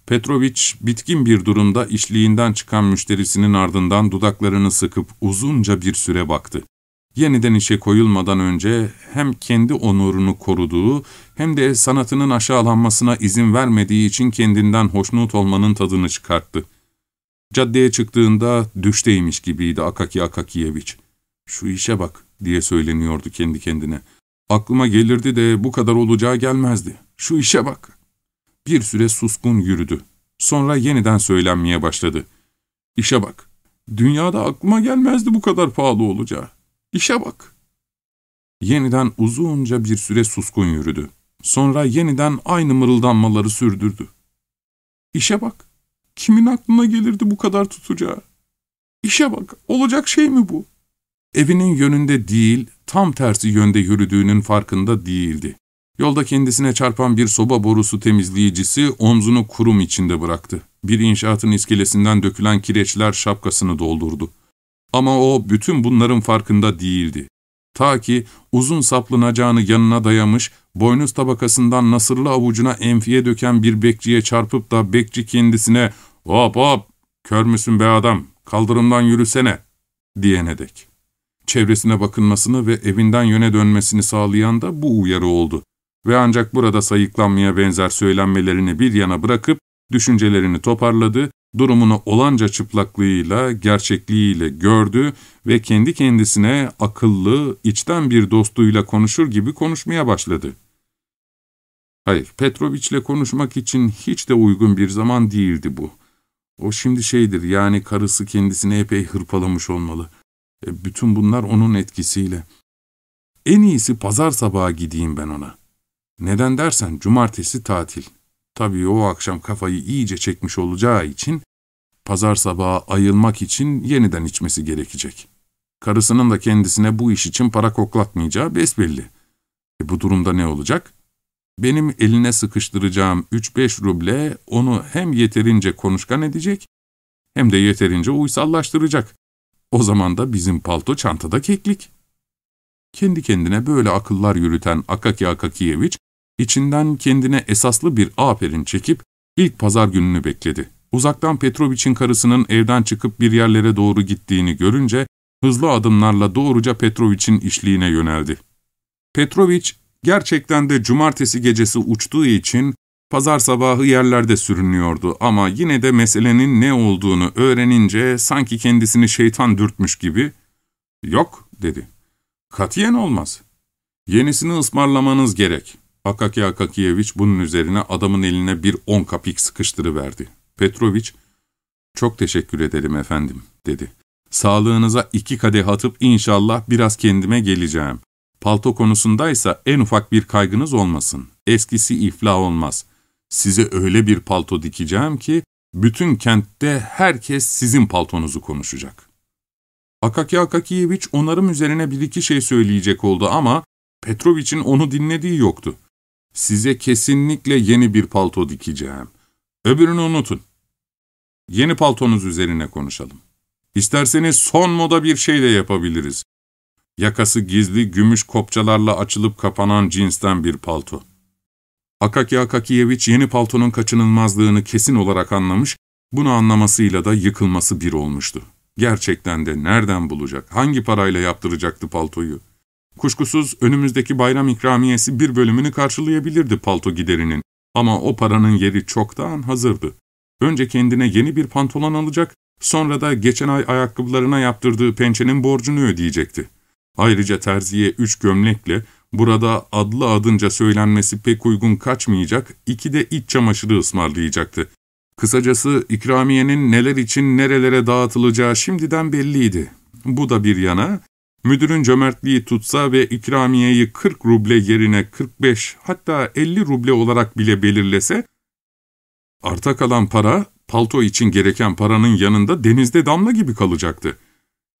Petroviç bitkin bir durumda işliğinden çıkan müşterisinin ardından dudaklarını sıkıp uzunca bir süre baktı yeniden işe koyulmadan önce hem kendi onurunu koruduğu hem de sanatının aşağılanmasına izin vermediği için kendinden hoşnut olmanın tadını çıkarttı. Caddeye çıktığında düşteymiş gibiydi Akaki Akakiyeviç. ''Şu işe bak'' diye söyleniyordu kendi kendine. ''Aklıma gelirdi de bu kadar olacağı gelmezdi. Şu işe bak.'' Bir süre suskun yürüdü. Sonra yeniden söylenmeye başladı. ''İşe bak. Dünyada aklıma gelmezdi bu kadar pahalı olacağı. İşe bak. Yeniden uzunca bir süre suskun yürüdü. Sonra yeniden aynı mırıldanmaları sürdürdü. İşe bak. Kimin aklına gelirdi bu kadar tutacağı? İşe bak. Olacak şey mi bu? Evinin yönünde değil, tam tersi yönde yürüdüğünün farkında değildi. Yolda kendisine çarpan bir soba borusu temizleyicisi omzunu kurum içinde bıraktı. Bir inşaatın iskelesinden dökülen kireçler şapkasını doldurdu. Ama o bütün bunların farkında değildi. Ta ki uzun saplanacağını yanına dayamış, boynuz tabakasından nasırlı avucuna enfiye döken bir bekçiye çarpıp da bekçi kendisine ''Hop hop, kör müsün be adam, kaldırımdan yürüsene'' diyene dek. Çevresine bakınmasını ve evinden yöne dönmesini sağlayan da bu uyarı oldu. Ve ancak burada sayıklanmaya benzer söylenmelerini bir yana bırakıp düşüncelerini toparladı durumunu olanca çıplaklığıyla, gerçekliğiyle gördü ve kendi kendisine akıllı, içten bir dostuyla konuşur gibi konuşmaya başladı. Hayır, Petroviç'le konuşmak için hiç de uygun bir zaman değildi bu. O şimdi şeydir, yani karısı kendisini epey hırpalamış olmalı. E, bütün bunlar onun etkisiyle. En iyisi pazar sabahı gideyim ben ona. Neden dersen cumartesi tatil. Tabii o akşam kafayı iyice çekmiş olacağı için pazar sabahı ayılmak için yeniden içmesi gerekecek. Karısının da kendisine bu iş için para koklatmayacağı besbelli. E bu durumda ne olacak? Benim eline sıkıştıracağım 3-5 ruble onu hem yeterince konuşkan edecek hem de yeterince uysallaştıracak. O zaman da bizim palto çantada keklik. Kendi kendine böyle akıllar yürüten Akaki Akakiyeviç, içinden kendine esaslı bir aferin çekip ilk pazar gününü bekledi. Uzaktan Petroviç'in karısının evden çıkıp bir yerlere doğru gittiğini görünce hızlı adımlarla doğruca Petroviç'in işliğine yöneldi. Petroviç gerçekten de cumartesi gecesi uçtuğu için pazar sabahı yerlerde sürünüyordu ama yine de meselenin ne olduğunu öğrenince sanki kendisini şeytan dürtmüş gibi ''Yok'' dedi. ''Katiyen olmaz. Yenisini ısmarlamanız gerek.'' Akaki Akakiyeviç bunun üzerine adamın eline bir on kapik sıkıştırıverdi. Petroviç, ''Çok teşekkür ederim efendim.'' dedi. ''Sağlığınıza iki kadeh atıp inşallah biraz kendime geleceğim. Palto konusundaysa en ufak bir kaygınız olmasın. Eskisi iflah olmaz. Size öyle bir palto dikeceğim ki bütün kentte herkes sizin paltonuzu konuşacak.'' Akaki Akakiyeviç onarım üzerine bir iki şey söyleyecek oldu ama Petroviç'in onu dinlediği yoktu. Size kesinlikle yeni bir palto dikeceğim. Öbürünü unutun. Yeni paltonuz üzerine konuşalım. İsterseniz son moda bir şey de yapabiliriz. Yakası gizli gümüş kopçalarla açılıp kapanan cinsten bir palto. Akaki Akakiyeviç yeni paltonun kaçınılmazlığını kesin olarak anlamış, bunu anlamasıyla da yıkılması bir olmuştu. Gerçekten de nereden bulacak, hangi parayla yaptıracaktı paltoyu? Kuşkusuz önümüzdeki bayram ikramiyesi bir bölümünü karşılayabilirdi palto giderinin. Ama o paranın yeri çoktan hazırdı. Önce kendine yeni bir pantolon alacak, sonra da geçen ay ayakkabılarına yaptırdığı pençenin borcunu ödeyecekti. Ayrıca terziye üç gömlekle, burada adlı adınca söylenmesi pek uygun kaçmayacak, iki de iç çamaşırı ısmarlayacaktı. Kısacası ikramiyenin neler için nerelere dağıtılacağı şimdiden belliydi. Bu da bir yana, müdürün cömertliği tutsa ve ikramiyeyi 40 ruble yerine 45 hatta 50 ruble olarak bile belirlese, arta kalan para, palto için gereken paranın yanında denizde damla gibi kalacaktı.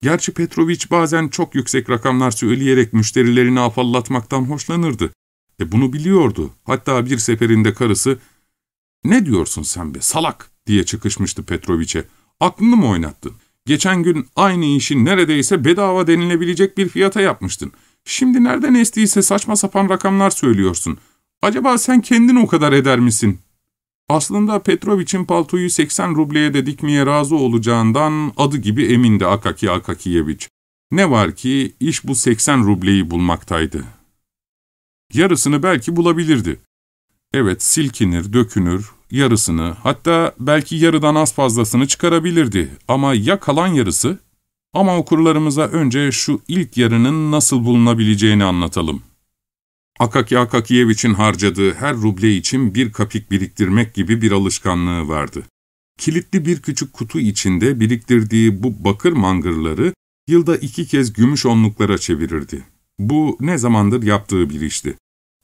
Gerçi Petrovic bazen çok yüksek rakamlar söyleyerek müşterilerini afallatmaktan hoşlanırdı. E bunu biliyordu. Hatta bir seferinde karısı, ''Ne diyorsun sen be salak?'' diye çıkışmıştı Petrovic'e. ''Aklını mı oynattın? Geçen gün aynı işi neredeyse bedava denilebilecek bir fiyata yapmıştın. Şimdi nereden estiyse saçma sapan rakamlar söylüyorsun. Acaba sen kendin o kadar eder misin?'' Aslında Petrovic'in paltoyu 80 rubleye de dikmeye razı olacağından adı gibi emindi Akaki Akakiyeviç. Ne var ki iş bu 80 rubleyi bulmaktaydı. Yarısını belki bulabilirdi. Evet silkinir, dökünür, yarısını hatta belki yarıdan az fazlasını çıkarabilirdi. Ama ya kalan yarısı? Ama okurlarımıza önce şu ilk yarının nasıl bulunabileceğini anlatalım. Akaki Akakiyeviç'in harcadığı her ruble için bir kapik biriktirmek gibi bir alışkanlığı vardı. Kilitli bir küçük kutu içinde biriktirdiği bu bakır mangırları yılda iki kez gümüş onluklara çevirirdi. Bu ne zamandır yaptığı bir işti.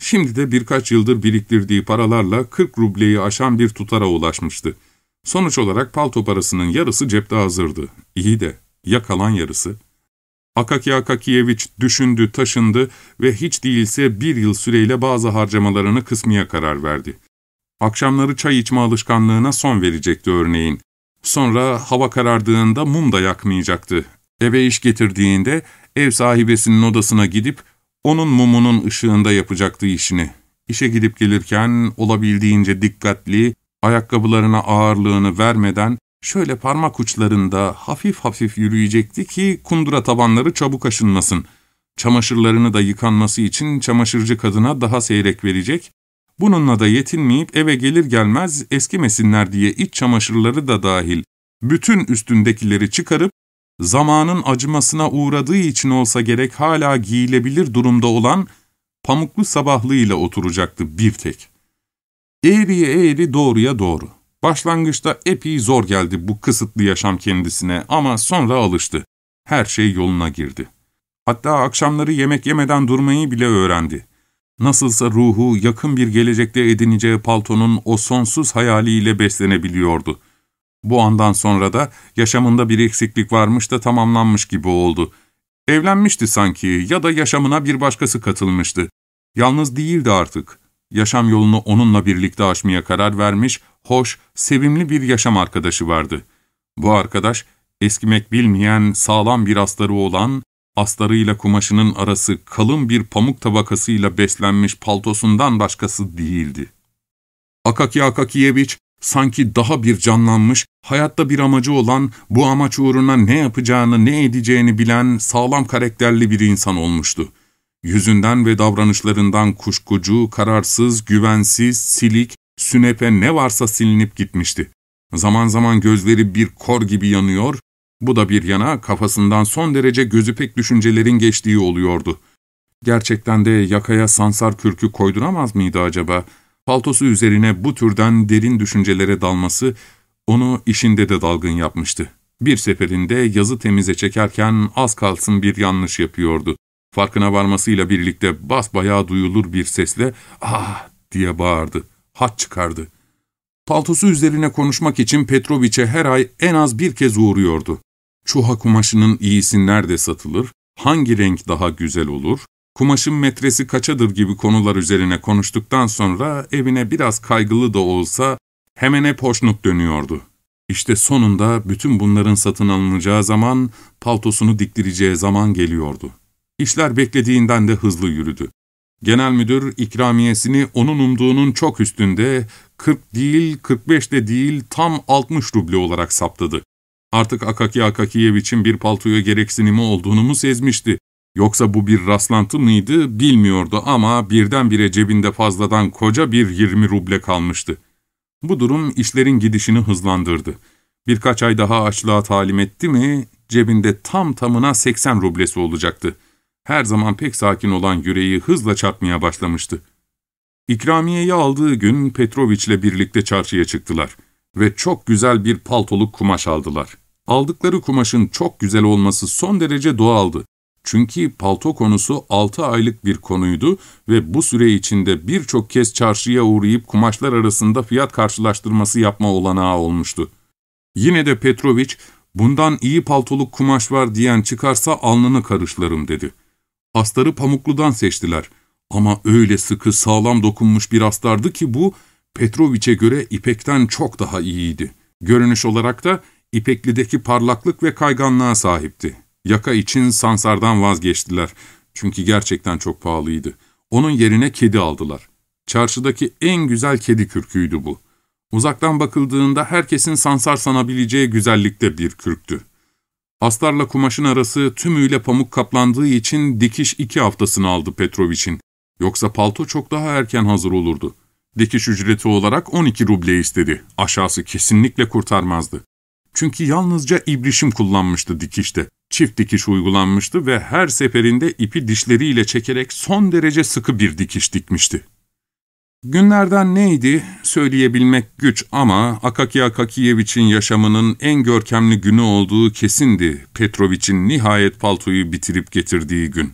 Şimdi de birkaç yıldır biriktirdiği paralarla 40 rubleyi aşan bir tutara ulaşmıştı. Sonuç olarak palto parasının yarısı cepte hazırdı. İyi de ya kalan yarısı? Akaki Akakiyeviç düşündü, taşındı ve hiç değilse bir yıl süreyle bazı harcamalarını kısmaya karar verdi. Akşamları çay içme alışkanlığına son verecekti örneğin. Sonra hava karardığında mum da yakmayacaktı. Eve iş getirdiğinde ev sahibesinin odasına gidip onun mumunun ışığında yapacaktı işini. İşe gidip gelirken olabildiğince dikkatli, ayakkabılarına ağırlığını vermeden şöyle parmak uçlarında hafif hafif yürüyecekti ki kundura tabanları çabuk aşınmasın. Çamaşırlarını da yıkanması için çamaşırcı kadına daha seyrek verecek. Bununla da yetinmeyip eve gelir gelmez eskimesinler diye iç çamaşırları da dahil bütün üstündekileri çıkarıp zamanın acımasına uğradığı için olsa gerek hala giyilebilir durumda olan pamuklu sabahlığıyla oturacaktı bir tek. Eğriye eğri doğruya doğru. Başlangıçta epey zor geldi bu kısıtlı yaşam kendisine ama sonra alıştı. Her şey yoluna girdi. Hatta akşamları yemek yemeden durmayı bile öğrendi. Nasılsa ruhu yakın bir gelecekte edineceği paltonun o sonsuz hayaliyle beslenebiliyordu. Bu andan sonra da yaşamında bir eksiklik varmış da tamamlanmış gibi oldu. Evlenmişti sanki ya da yaşamına bir başkası katılmıştı. Yalnız değildi artık. Yaşam yolunu onunla birlikte aşmaya karar vermiş, hoş, sevimli bir yaşam arkadaşı vardı. Bu arkadaş, eskimek bilmeyen, sağlam bir astarı olan, astarıyla kumaşının arası kalın bir pamuk tabakasıyla beslenmiş paltosundan başkası değildi. Akaki Akakiyeviç, sanki daha bir canlanmış, hayatta bir amacı olan, bu amaç uğruna ne yapacağını, ne edeceğini bilen sağlam karakterli bir insan olmuştu. Yüzünden ve davranışlarından kuşkucu, kararsız, güvensiz, silik, sünepe ne varsa silinip gitmişti. Zaman zaman gözleri bir kor gibi yanıyor, bu da bir yana kafasından son derece gözü pek düşüncelerin geçtiği oluyordu. Gerçekten de yakaya sansar kürkü koyduramaz mıydı acaba? Paltosu üzerine bu türden derin düşüncelere dalması onu işinde de dalgın yapmıştı. Bir seferinde yazı temize çekerken az kalsın bir yanlış yapıyordu. Farkına varmasıyla birlikte basbayağı duyulur bir sesle ''Ah!'' diye bağırdı. Hat çıkardı. Paltosu üzerine konuşmak için Petroviç'e her ay en az bir kez uğruyordu. Çuha kumaşının iyisi nerede satılır, hangi renk daha güzel olur, kumaşın metresi kaçadır gibi konular üzerine konuştuktan sonra evine biraz kaygılı da olsa hemen hep hoşnut dönüyordu. İşte sonunda bütün bunların satın alınacağı zaman, paltosunu diktireceği zaman geliyordu. İşler beklediğinden de hızlı yürüdü. Genel müdür ikramiyesini onun umduğunun çok üstünde, 40 değil, 45 de değil, tam 60 ruble olarak saptadı. Artık Akaki Akakiyeviç'in bir paltoya gereksinimi olduğunu mu sezmişti? Yoksa bu bir rastlantı mıydı bilmiyordu ama birdenbire cebinde fazladan koca bir 20 ruble kalmıştı. Bu durum işlerin gidişini hızlandırdı. Birkaç ay daha açlığa talim etti mi cebinde tam tamına 80 rublesi olacaktı. Her zaman pek sakin olan yüreği hızla çarpmaya başlamıştı. İkramiyeyi aldığı gün Petroviç'le birlikte çarşıya çıktılar ve çok güzel bir paltoluk kumaş aldılar. Aldıkları kumaşın çok güzel olması son derece doğaldı. Çünkü palto konusu 6 aylık bir konuydu ve bu süre içinde birçok kez çarşıya uğrayıp kumaşlar arasında fiyat karşılaştırması yapma olanağı olmuştu. Yine de Petroviç, bundan iyi paltoluk kumaş var diyen çıkarsa alnını karışlarım dedi. Astarı pamukludan seçtiler ama öyle sıkı sağlam dokunmuş bir astardı ki bu, Petroviç'e göre ipekten çok daha iyiydi. Görünüş olarak da ipeklideki parlaklık ve kayganlığa sahipti. Yaka için sansardan vazgeçtiler. Çünkü gerçekten çok pahalıydı. Onun yerine kedi aldılar. Çarşıdaki en güzel kedi kürküydü bu. Uzaktan bakıldığında herkesin sansar sanabileceği güzellikte bir kürktü. Astarla kumaşın arası tümüyle pamuk kaplandığı için dikiş iki haftasını aldı Petrovich'in. Yoksa palto çok daha erken hazır olurdu. Dikiş ücreti olarak 12 ruble istedi. Aşağısı kesinlikle kurtarmazdı. Çünkü yalnızca ibrişim kullanmıştı dikişte. Çift dikiş uygulanmıştı ve her seferinde ipi dişleriyle çekerek son derece sıkı bir dikiş dikmişti. Günlerden neydi söyleyebilmek güç ama Akaki Akakiyeviç'in yaşamının en görkemli günü olduğu kesindi Petroviç'in nihayet paltoyu bitirip getirdiği gün.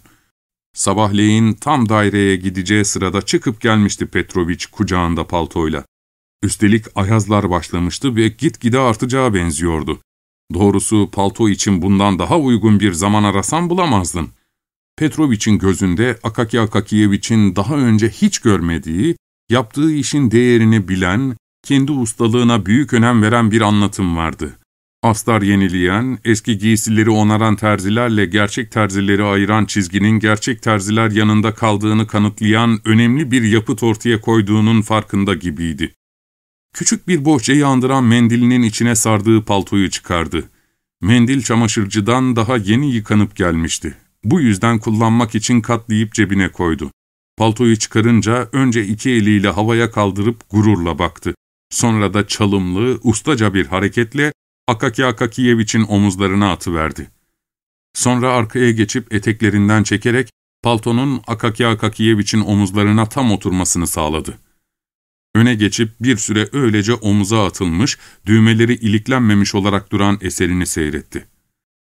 Sabahleyin tam daireye gideceği sırada çıkıp gelmişti Petroviç kucağında paltoyla. Üstelik ayazlar başlamıştı ve gitgide artacağı benziyordu. Doğrusu palto için bundan daha uygun bir zaman arasan bulamazdın. Petroviç'in gözünde Akaki Akakiyeviç'in daha önce hiç görmediği, yaptığı işin değerini bilen, kendi ustalığına büyük önem veren bir anlatım vardı. Astar yenileyen, eski giysileri onaran terzilerle gerçek terzileri ayıran çizginin gerçek terziler yanında kaldığını kanıtlayan önemli bir yapıt ortaya koyduğunun farkında gibiydi. Küçük bir bohçayı andıran mendilinin içine sardığı paltoyu çıkardı. Mendil çamaşırcıdan daha yeni yıkanıp gelmişti. Bu yüzden kullanmak için katlayıp cebine koydu. Paltoyu çıkarınca önce iki eliyle havaya kaldırıp gururla baktı. Sonra da çalımlı, ustaca bir hareketle Akaki Akakiyeviç'in omuzlarına atıverdi. Sonra arkaya geçip eteklerinden çekerek paltonun Akaki Akakiyeviç'in omuzlarına tam oturmasını sağladı. Öne geçip bir süre öylece omuza atılmış, düğmeleri iliklenmemiş olarak duran eserini seyretti.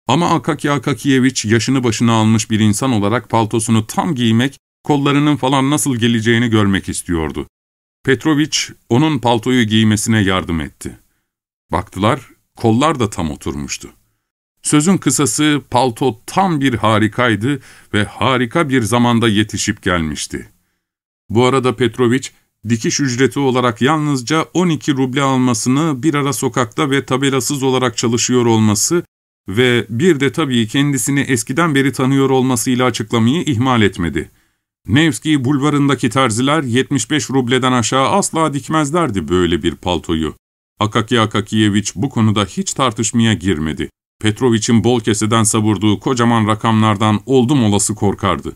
Ama Akaki Akakiyeviç yaşını başına almış bir insan olarak paltosunu tam giymek Kollarının falan nasıl geleceğini görmek istiyordu. Petroviç onun paltoyu giymesine yardım etti. Baktılar, kollar da tam oturmuştu. Sözün kısası palto tam bir harikaydı ve harika bir zamanda yetişip gelmişti. Bu arada Petroviç, dikiş ücreti olarak yalnızca 12 ruble almasını bir ara sokakta ve tabelasız olarak çalışıyor olması ve bir de tabii kendisini eskiden beri tanıyor olmasıyla açıklamayı ihmal etmedi. Nevski bulvarındaki terziler 75 rubleden aşağı asla dikmezlerdi böyle bir paltoyu. Akaki Akakiyeviç bu konuda hiç tartışmaya girmedi. Petroviç'in bol keseden savurduğu kocaman rakamlardan oldum olası korkardı.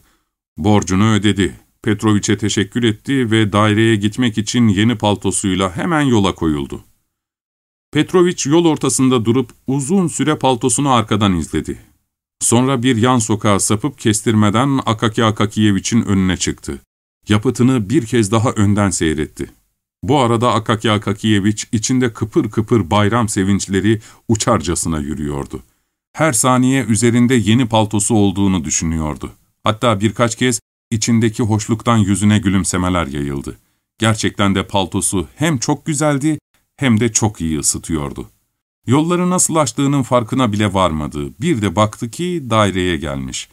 Borcunu ödedi. Petroviç'e teşekkür etti ve daireye gitmek için yeni paltosuyla hemen yola koyuldu. Petroviç yol ortasında durup uzun süre paltosunu arkadan izledi. Sonra bir yan sokağa sapıp kestirmeden Akaki Akakiyeviç'in önüne çıktı. Yapıtını bir kez daha önden seyretti. Bu arada Akaki Akakiyeviç içinde kıpır kıpır bayram sevinçleri uçarcasına yürüyordu. Her saniye üzerinde yeni paltosu olduğunu düşünüyordu. Hatta birkaç kez içindeki hoşluktan yüzüne gülümsemeler yayıldı. Gerçekten de paltosu hem çok güzeldi hem de çok iyi ısıtıyordu. Yolları nasıl açtığının farkına bile varmadı. Bir de baktı ki daireye gelmiş.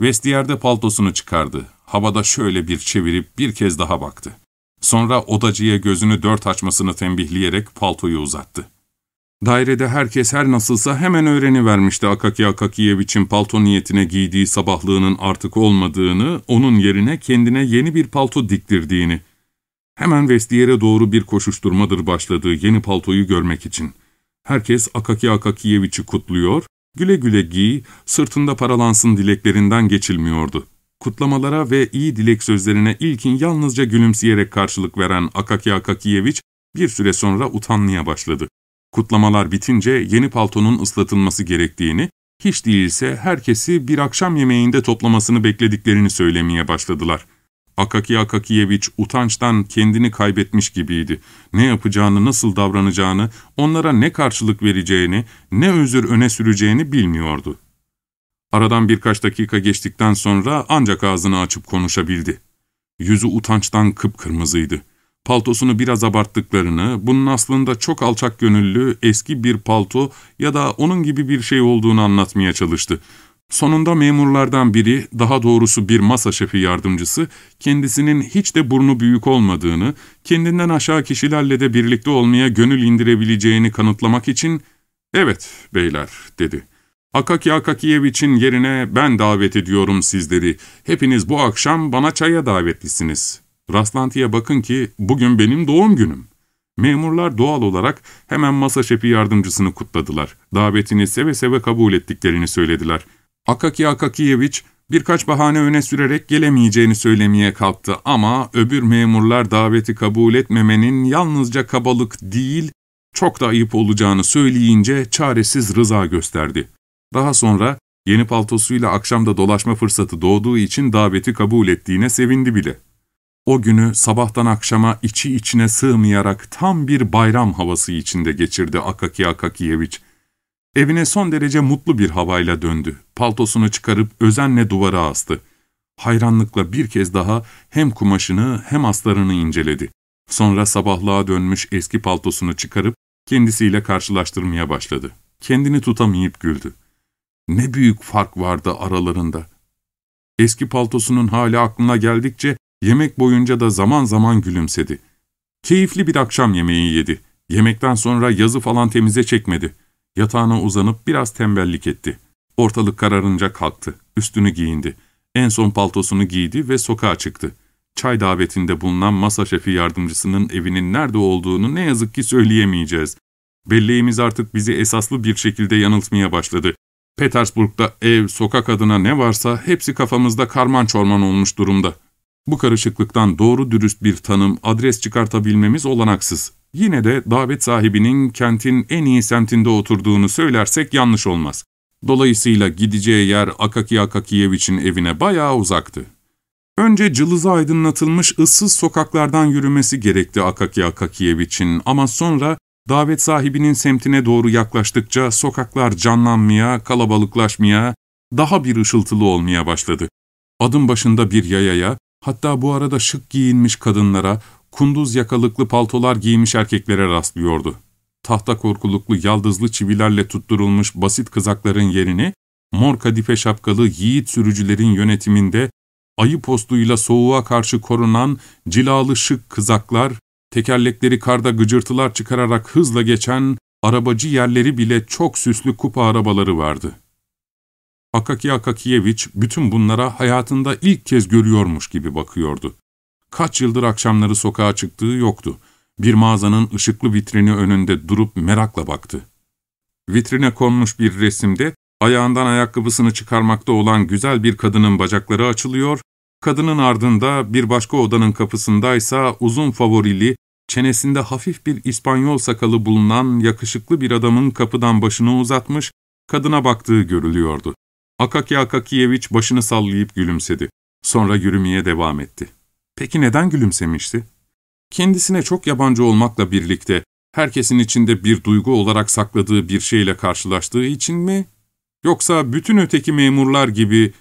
Vestiyerde paltosunu çıkardı. Havada şöyle bir çevirip bir kez daha baktı. Sonra odacıya gözünü dört açmasını tembihleyerek paltoyu uzattı. Dairede herkes her nasılsa hemen öğrenivermişti Akaki Akakiyeviç'in palto niyetine giydiği sabahlığının artık olmadığını, onun yerine kendine yeni bir palto diktirdiğini. Hemen vestiyere doğru bir koşuşturmadır başladığı yeni paltoyu görmek için. Herkes Akaki Akakiyeviç'i kutluyor, güle güle giy, sırtında paralansın dileklerinden geçilmiyordu. Kutlamalara ve iyi dilek sözlerine ilkin yalnızca gülümseyerek karşılık veren Akaki Akakiyeviç bir süre sonra utanmaya başladı. Kutlamalar bitince yeni paltonun ıslatılması gerektiğini, hiç değilse herkesi bir akşam yemeğinde toplamasını beklediklerini söylemeye başladılar. Akaki Akakiyeviç utançtan kendini kaybetmiş gibiydi. Ne yapacağını, nasıl davranacağını, onlara ne karşılık vereceğini, ne özür öne süreceğini bilmiyordu. Aradan birkaç dakika geçtikten sonra ancak ağzını açıp konuşabildi. Yüzü utançtan kıpkırmızıydı. Paltosunu biraz abarttıklarını, bunun aslında çok alçak gönüllü, eski bir palto ya da onun gibi bir şey olduğunu anlatmaya çalıştı. Sonunda memurlardan biri, daha doğrusu bir masa şefi yardımcısı, kendisinin hiç de burnu büyük olmadığını, kendinden aşağı kişilerle de birlikte olmaya gönül indirebileceğini kanıtlamak için, ''Evet beyler'' dedi. Akaki Akakiyeviç'in yerine ben davet ediyorum sizleri. Hepiniz bu akşam bana çaya davetlisiniz. Rastlantıya bakın ki bugün benim doğum günüm. Memurlar doğal olarak hemen masa şefi yardımcısını kutladılar. Davetini seve seve kabul ettiklerini söylediler. Akaki Akakiyeviç birkaç bahane öne sürerek gelemeyeceğini söylemeye kalktı ama öbür memurlar daveti kabul etmemenin yalnızca kabalık değil, çok da ayıp olacağını söyleyince çaresiz rıza gösterdi. Daha sonra yeni paltosuyla akşamda dolaşma fırsatı doğduğu için daveti kabul ettiğine sevindi bile. O günü sabahtan akşama içi içine sığmayarak tam bir bayram havası içinde geçirdi Akaki Akakiyeviç. Evine son derece mutlu bir havayla döndü. Paltosunu çıkarıp özenle duvara astı. Hayranlıkla bir kez daha hem kumaşını hem astarını inceledi. Sonra sabahlığa dönmüş eski paltosunu çıkarıp kendisiyle karşılaştırmaya başladı. Kendini tutamayıp güldü. Ne büyük fark vardı aralarında. Eski paltosunun hali aklına geldikçe yemek boyunca da zaman zaman gülümsedi. Keyifli bir akşam yemeği yedi. Yemekten sonra yazı falan temize çekmedi. Yatağına uzanıp biraz tembellik etti. Ortalık kararınca kalktı. Üstünü giyindi. En son paltosunu giydi ve sokağa çıktı. Çay davetinde bulunan masa şefi yardımcısının evinin nerede olduğunu ne yazık ki söyleyemeyeceğiz. Belleğimiz artık bizi esaslı bir şekilde yanıltmaya başladı. Petersburg'da ev, sokak adına ne varsa hepsi kafamızda karman çorman olmuş durumda. Bu karışıklıktan doğru dürüst bir tanım, adres çıkartabilmemiz olanaksız. Yine de davet sahibinin kentin en iyi semtinde oturduğunu söylersek yanlış olmaz. Dolayısıyla gideceği yer Akaki Akakiyeviç'in evine bayağı uzaktı. Önce cılızı aydınlatılmış ıssız sokaklardan yürümesi gerekti Akaki Akakiyeviç'in ama sonra Davet sahibinin semtine doğru yaklaştıkça sokaklar canlanmaya, kalabalıklaşmaya, daha bir ışıltılı olmaya başladı. Adım başında bir yayaya, Hatta bu arada şık giyinmiş kadınlara, kunduz yakalıklı paltolar giymiş erkeklere rastlıyordu. Tahta korkuluklu yaldızlı çivilerle tutturulmuş basit kızakların yerini, mor kadife şapkalı yiğit sürücülerin yönetiminde ayı postuyla soğuğa karşı korunan cilalı şık kızaklar, tekerlekleri karda gıcırtılar çıkararak hızla geçen arabacı yerleri bile çok süslü kupa arabaları vardı. Akaki Akakiyeviç bütün bunlara hayatında ilk kez görüyormuş gibi bakıyordu. Kaç yıldır akşamları sokağa çıktığı yoktu. Bir mağazanın ışıklı vitrini önünde durup merakla baktı. Vitrine konmuş bir resimde ayağından ayakkabısını çıkarmakta olan güzel bir kadının bacakları açılıyor, kadının ardında bir başka odanın kapısındaysa uzun favorili, çenesinde hafif bir İspanyol sakalı bulunan yakışıklı bir adamın kapıdan başını uzatmış, kadına baktığı görülüyordu. Akaki Akakiyeviç başını sallayıp gülümsedi. Sonra yürümeye devam etti. Peki neden gülümsemişti? Kendisine çok yabancı olmakla birlikte herkesin içinde bir duygu olarak sakladığı bir şeyle karşılaştığı için mi? Yoksa bütün öteki memurlar gibi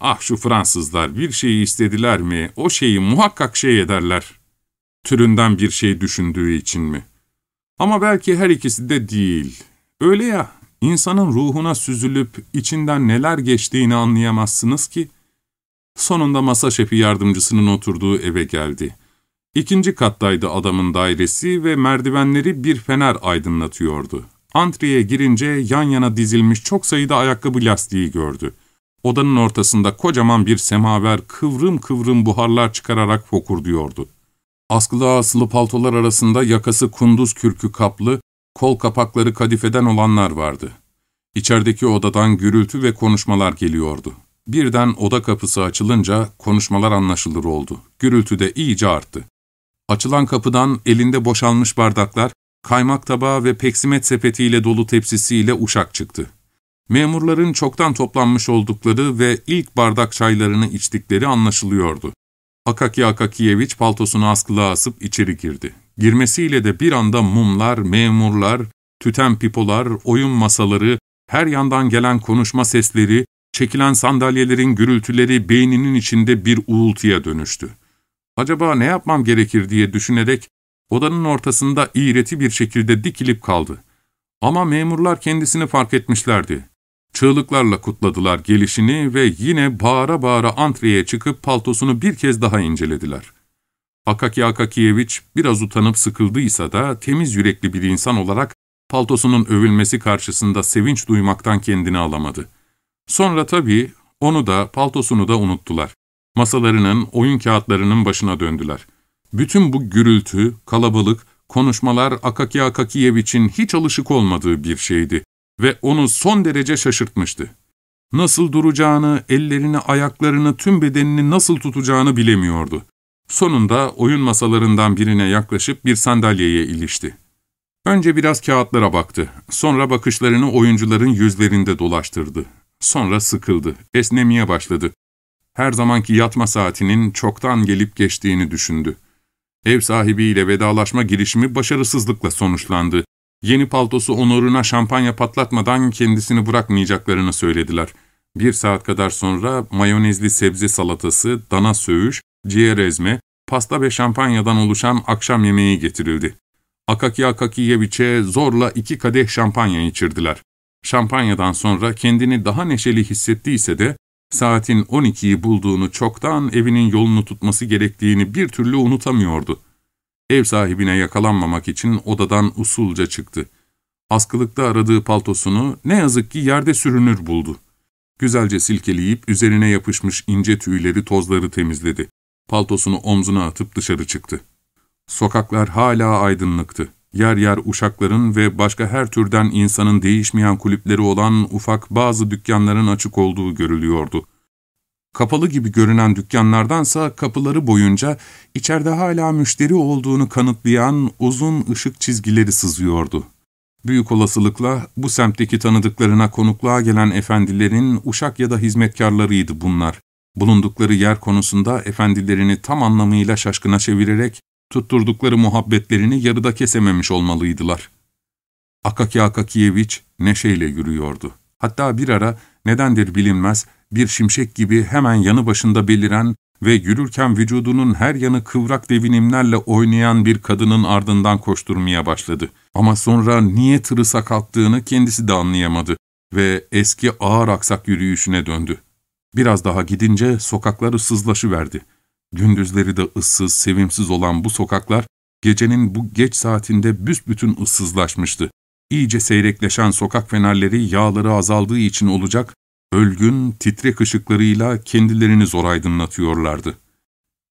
ah şu Fransızlar bir şeyi istediler mi o şeyi muhakkak şey ederler türünden bir şey düşündüğü için mi? Ama belki her ikisi de değil. Öyle ya, insanın ruhuna süzülüp içinden neler geçtiğini anlayamazsınız ki. Sonunda masa şefi yardımcısının oturduğu eve geldi. İkinci kattaydı adamın dairesi ve merdivenleri bir fener aydınlatıyordu. Antreye girince yan yana dizilmiş çok sayıda ayakkabı lastiği gördü. Odanın ortasında kocaman bir semaver kıvrım kıvrım buharlar çıkararak fokurduyordu. Askılı asılı paltolar arasında yakası kunduz kürkü kaplı, kol kapakları kadifeden olanlar vardı. İçerideki odadan gürültü ve konuşmalar geliyordu. Birden oda kapısı açılınca konuşmalar anlaşılır oldu. Gürültü de iyice arttı. Açılan kapıdan elinde boşalmış bardaklar, kaymak tabağı ve peksimet sepetiyle dolu tepsisiyle uşak çıktı. Memurların çoktan toplanmış oldukları ve ilk bardak çaylarını içtikleri anlaşılıyordu. Akaki Akakiyeviç paltosunu askılığa asıp içeri girdi. Girmesiyle de bir anda mumlar, memurlar, tüten pipolar, oyun masaları, her yandan gelen konuşma sesleri, çekilen sandalyelerin gürültüleri beyninin içinde bir uğultuya dönüştü. Acaba ne yapmam gerekir diye düşünerek odanın ortasında iğreti bir şekilde dikilip kaldı. Ama memurlar kendisini fark etmişlerdi. Çığlıklarla kutladılar gelişini ve yine bağıra bağıra antreye çıkıp paltosunu bir kez daha incelediler. Akaki Akakiyeviç biraz utanıp sıkıldıysa da temiz yürekli bir insan olarak paltosunun övülmesi karşısında sevinç duymaktan kendini alamadı. Sonra tabii onu da paltosunu da unuttular. Masalarının, oyun kağıtlarının başına döndüler. Bütün bu gürültü, kalabalık, konuşmalar Akaki Akakiyeviç'in hiç alışık olmadığı bir şeydi ve onu son derece şaşırtmıştı. Nasıl duracağını, ellerini, ayaklarını, tüm bedenini nasıl tutacağını bilemiyordu. Sonunda oyun masalarından birine yaklaşıp bir sandalyeye ilişti. Önce biraz kağıtlara baktı, sonra bakışlarını oyuncuların yüzlerinde dolaştırdı. Sonra sıkıldı, esnemeye başladı. Her zamanki yatma saatinin çoktan gelip geçtiğini düşündü. Ev sahibiyle vedalaşma girişimi başarısızlıkla sonuçlandı Yeni paltosu onuruna şampanya patlatmadan kendisini bırakmayacaklarını söylediler. Bir saat kadar sonra mayonezli sebze salatası, dana söğüş, ciğer ezme, pasta ve şampanyadan oluşan akşam yemeği getirildi. Akaki Akakiyeviç'e zorla iki kadeh şampanya içirdiler. Şampanyadan sonra kendini daha neşeli hissettiyse de saatin 12'yi bulduğunu çoktan evinin yolunu tutması gerektiğini bir türlü unutamıyordu. Ev sahibine yakalanmamak için odadan usulca çıktı. Askılıkta aradığı paltosunu ne yazık ki yerde sürünür buldu. Güzelce silkeleyip üzerine yapışmış ince tüyleri tozları temizledi. Paltosunu omzuna atıp dışarı çıktı. Sokaklar hala aydınlıktı. Yer yer uşakların ve başka her türden insanın değişmeyen kulüpleri olan ufak bazı dükkanların açık olduğu görülüyordu. Kapalı gibi görünen dükkanlardansa kapıları boyunca içeride hala müşteri olduğunu kanıtlayan uzun ışık çizgileri sızıyordu. Büyük olasılıkla bu semtteki tanıdıklarına konukluğa gelen efendilerin uşak ya da hizmetkarlarıydı bunlar. Bulundukları yer konusunda efendilerini tam anlamıyla şaşkına çevirerek tutturdukları muhabbetlerini yarıda kesememiş olmalıydılar. Akaki Akakiyeviç neşeyle yürüyordu. Hatta bir ara nedendir bilinmez bir şimşek gibi hemen yanı başında beliren ve yürürken vücudunun her yanı kıvrak devinimlerle oynayan bir kadının ardından koşturmaya başladı. Ama sonra niye tırısa kalktığını kendisi de anlayamadı ve eski ağır aksak yürüyüşüne döndü. Biraz daha gidince sokaklar ıssızlaşıverdi. Gündüzleri de ıssız, sevimsiz olan bu sokaklar, gecenin bu geç saatinde büsbütün ıssızlaşmıştı. İyice seyrekleşen sokak fenerleri yağları azaldığı için olacak, ölgün, titrek ışıklarıyla kendilerini zor aydınlatıyorlardı.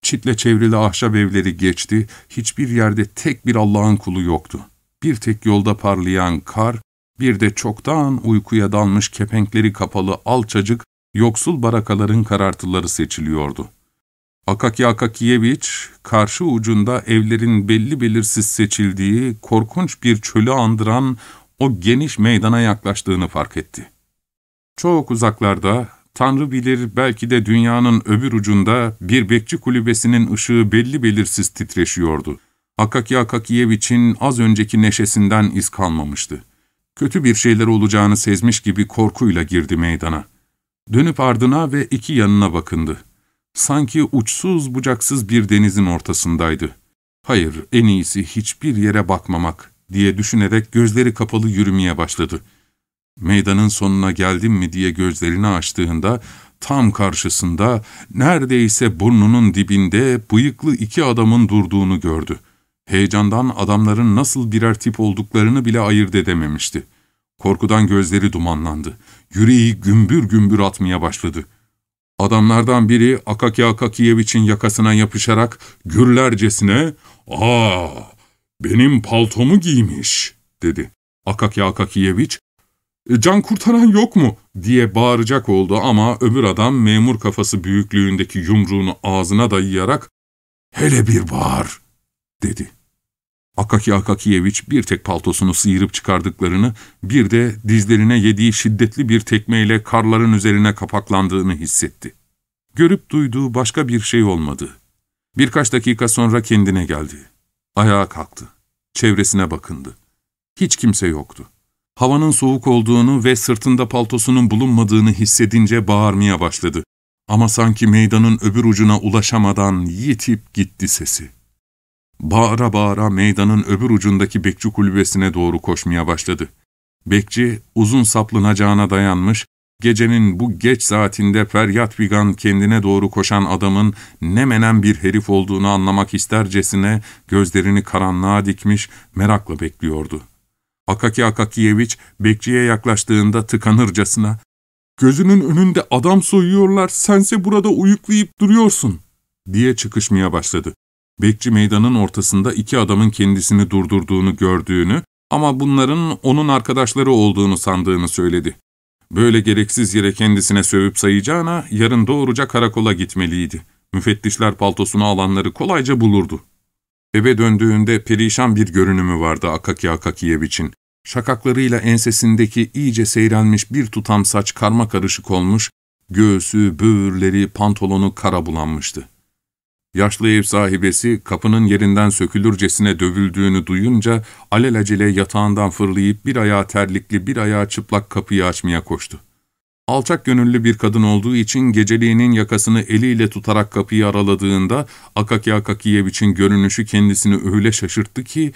Çitle çevrili ahşap evleri geçti, hiçbir yerde tek bir Allah'ın kulu yoktu. Bir tek yolda parlayan kar, bir de çoktan uykuya dalmış kepenkleri kapalı alçacık, yoksul barakaların karartıları seçiliyordu. Akaki Akakiyeviç, karşı ucunda evlerin belli belirsiz seçildiği, korkunç bir çölü andıran o geniş meydana yaklaştığını fark etti. Çok uzaklarda, Tanrı bilir belki de dünyanın öbür ucunda bir bekçi kulübesinin ışığı belli belirsiz titreşiyordu. Akaki Akakiyeviç'in az önceki neşesinden iz kalmamıştı. Kötü bir şeyler olacağını sezmiş gibi korkuyla girdi meydana. Dönüp ardına ve iki yanına bakındı. Sanki uçsuz bucaksız bir denizin ortasındaydı. Hayır, en iyisi hiçbir yere bakmamak diye düşünerek gözleri kapalı yürümeye başladı. Meydanın sonuna geldim mi diye gözlerini açtığında tam karşısında neredeyse burnunun dibinde bıyıklı iki adamın durduğunu gördü. Heyecandan adamların nasıl birer tip olduklarını bile ayırt edememişti. Korkudan gözleri dumanlandı. Yüreği gümbür gümbür atmaya başladı. Adamlardan biri Akaki Akakiyeviç'in yakasına yapışarak gürlercesine ''Aa, benim paltomu giymiş.'' dedi. Akaki Akakiyeviç ''Can kurtaran yok mu?'' diye bağıracak oldu ama öbür adam memur kafası büyüklüğündeki yumruğunu ağzına dayayarak ''Hele bir bağır'' dedi. Akaki Akakiyeviç bir tek paltosunu sıyırıp çıkardıklarını, bir de dizlerine yediği şiddetli bir tekmeyle karların üzerine kapaklandığını hissetti. Görüp duyduğu başka bir şey olmadı. Birkaç dakika sonra kendine geldi. Ayağa kalktı. Çevresine bakındı. Hiç kimse yoktu. Havanın soğuk olduğunu ve sırtında paltosunun bulunmadığını hissedince bağırmaya başladı. Ama sanki meydanın öbür ucuna ulaşamadan yitip gitti sesi. Bağıra bağıra meydanın öbür ucundaki bekçi kulübesine doğru koşmaya başladı. Bekçi uzun saplanacağına dayanmış, gecenin bu geç saatinde feryat figan kendine doğru koşan adamın ne menen bir herif olduğunu anlamak istercesine gözlerini karanlığa dikmiş, merakla bekliyordu. Akaki Akakiyeviç bekçiye yaklaştığında tıkanırcasına, ''Gözünün önünde adam soyuyorlar, sense burada uyuklayıp duruyorsun.'' diye çıkışmaya başladı. Bekçi meydanın ortasında iki adamın kendisini durdurduğunu gördüğünü ama bunların onun arkadaşları olduğunu sandığını söyledi. Böyle gereksiz yere kendisine sövüp sayacağına yarın doğruca karakola gitmeliydi. Müfettişler paltosunu alanları kolayca bulurdu. Eve döndüğünde perişan bir görünümü vardı Akaki Akakiyeviç'in. Şakaklarıyla ensesindeki iyice seyrelmiş bir tutam saç karma karışık olmuş, göğsü, böğürleri, pantolonu kara bulanmıştı. Yaşlı ev sahibesi kapının yerinden sökülürcesine dövüldüğünü duyunca alelacele yatağından fırlayıp bir ayağı terlikli bir ayağı çıplak kapıyı açmaya koştu. Alçak gönüllü bir kadın olduğu için geceliğinin yakasını eliyle tutarak kapıyı araladığında Akaki Akakiyeviç'in görünüşü kendisini öyle şaşırttı ki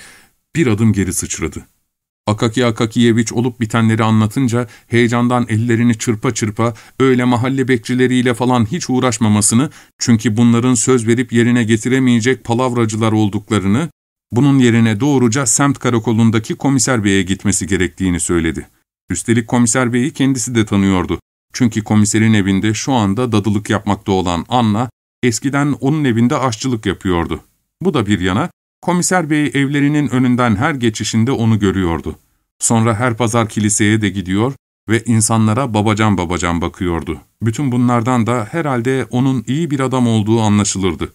bir adım geri sıçradı. Akaki Akakiyeviç olup bitenleri anlatınca heyecandan ellerini çırpa çırpa öyle mahalle bekçileriyle falan hiç uğraşmamasını çünkü bunların söz verip yerine getiremeyecek palavracılar olduklarını, bunun yerine doğruca semt karakolundaki komiser beye gitmesi gerektiğini söyledi. Üstelik komiser beyi kendisi de tanıyordu. Çünkü komiserin evinde şu anda dadılık yapmakta olan Anna, eskiden onun evinde aşçılık yapıyordu. Bu da bir yana, Komiser bey evlerinin önünden her geçişinde onu görüyordu. Sonra her pazar kiliseye de gidiyor ve insanlara babacan babacan bakıyordu. Bütün bunlardan da herhalde onun iyi bir adam olduğu anlaşılırdı.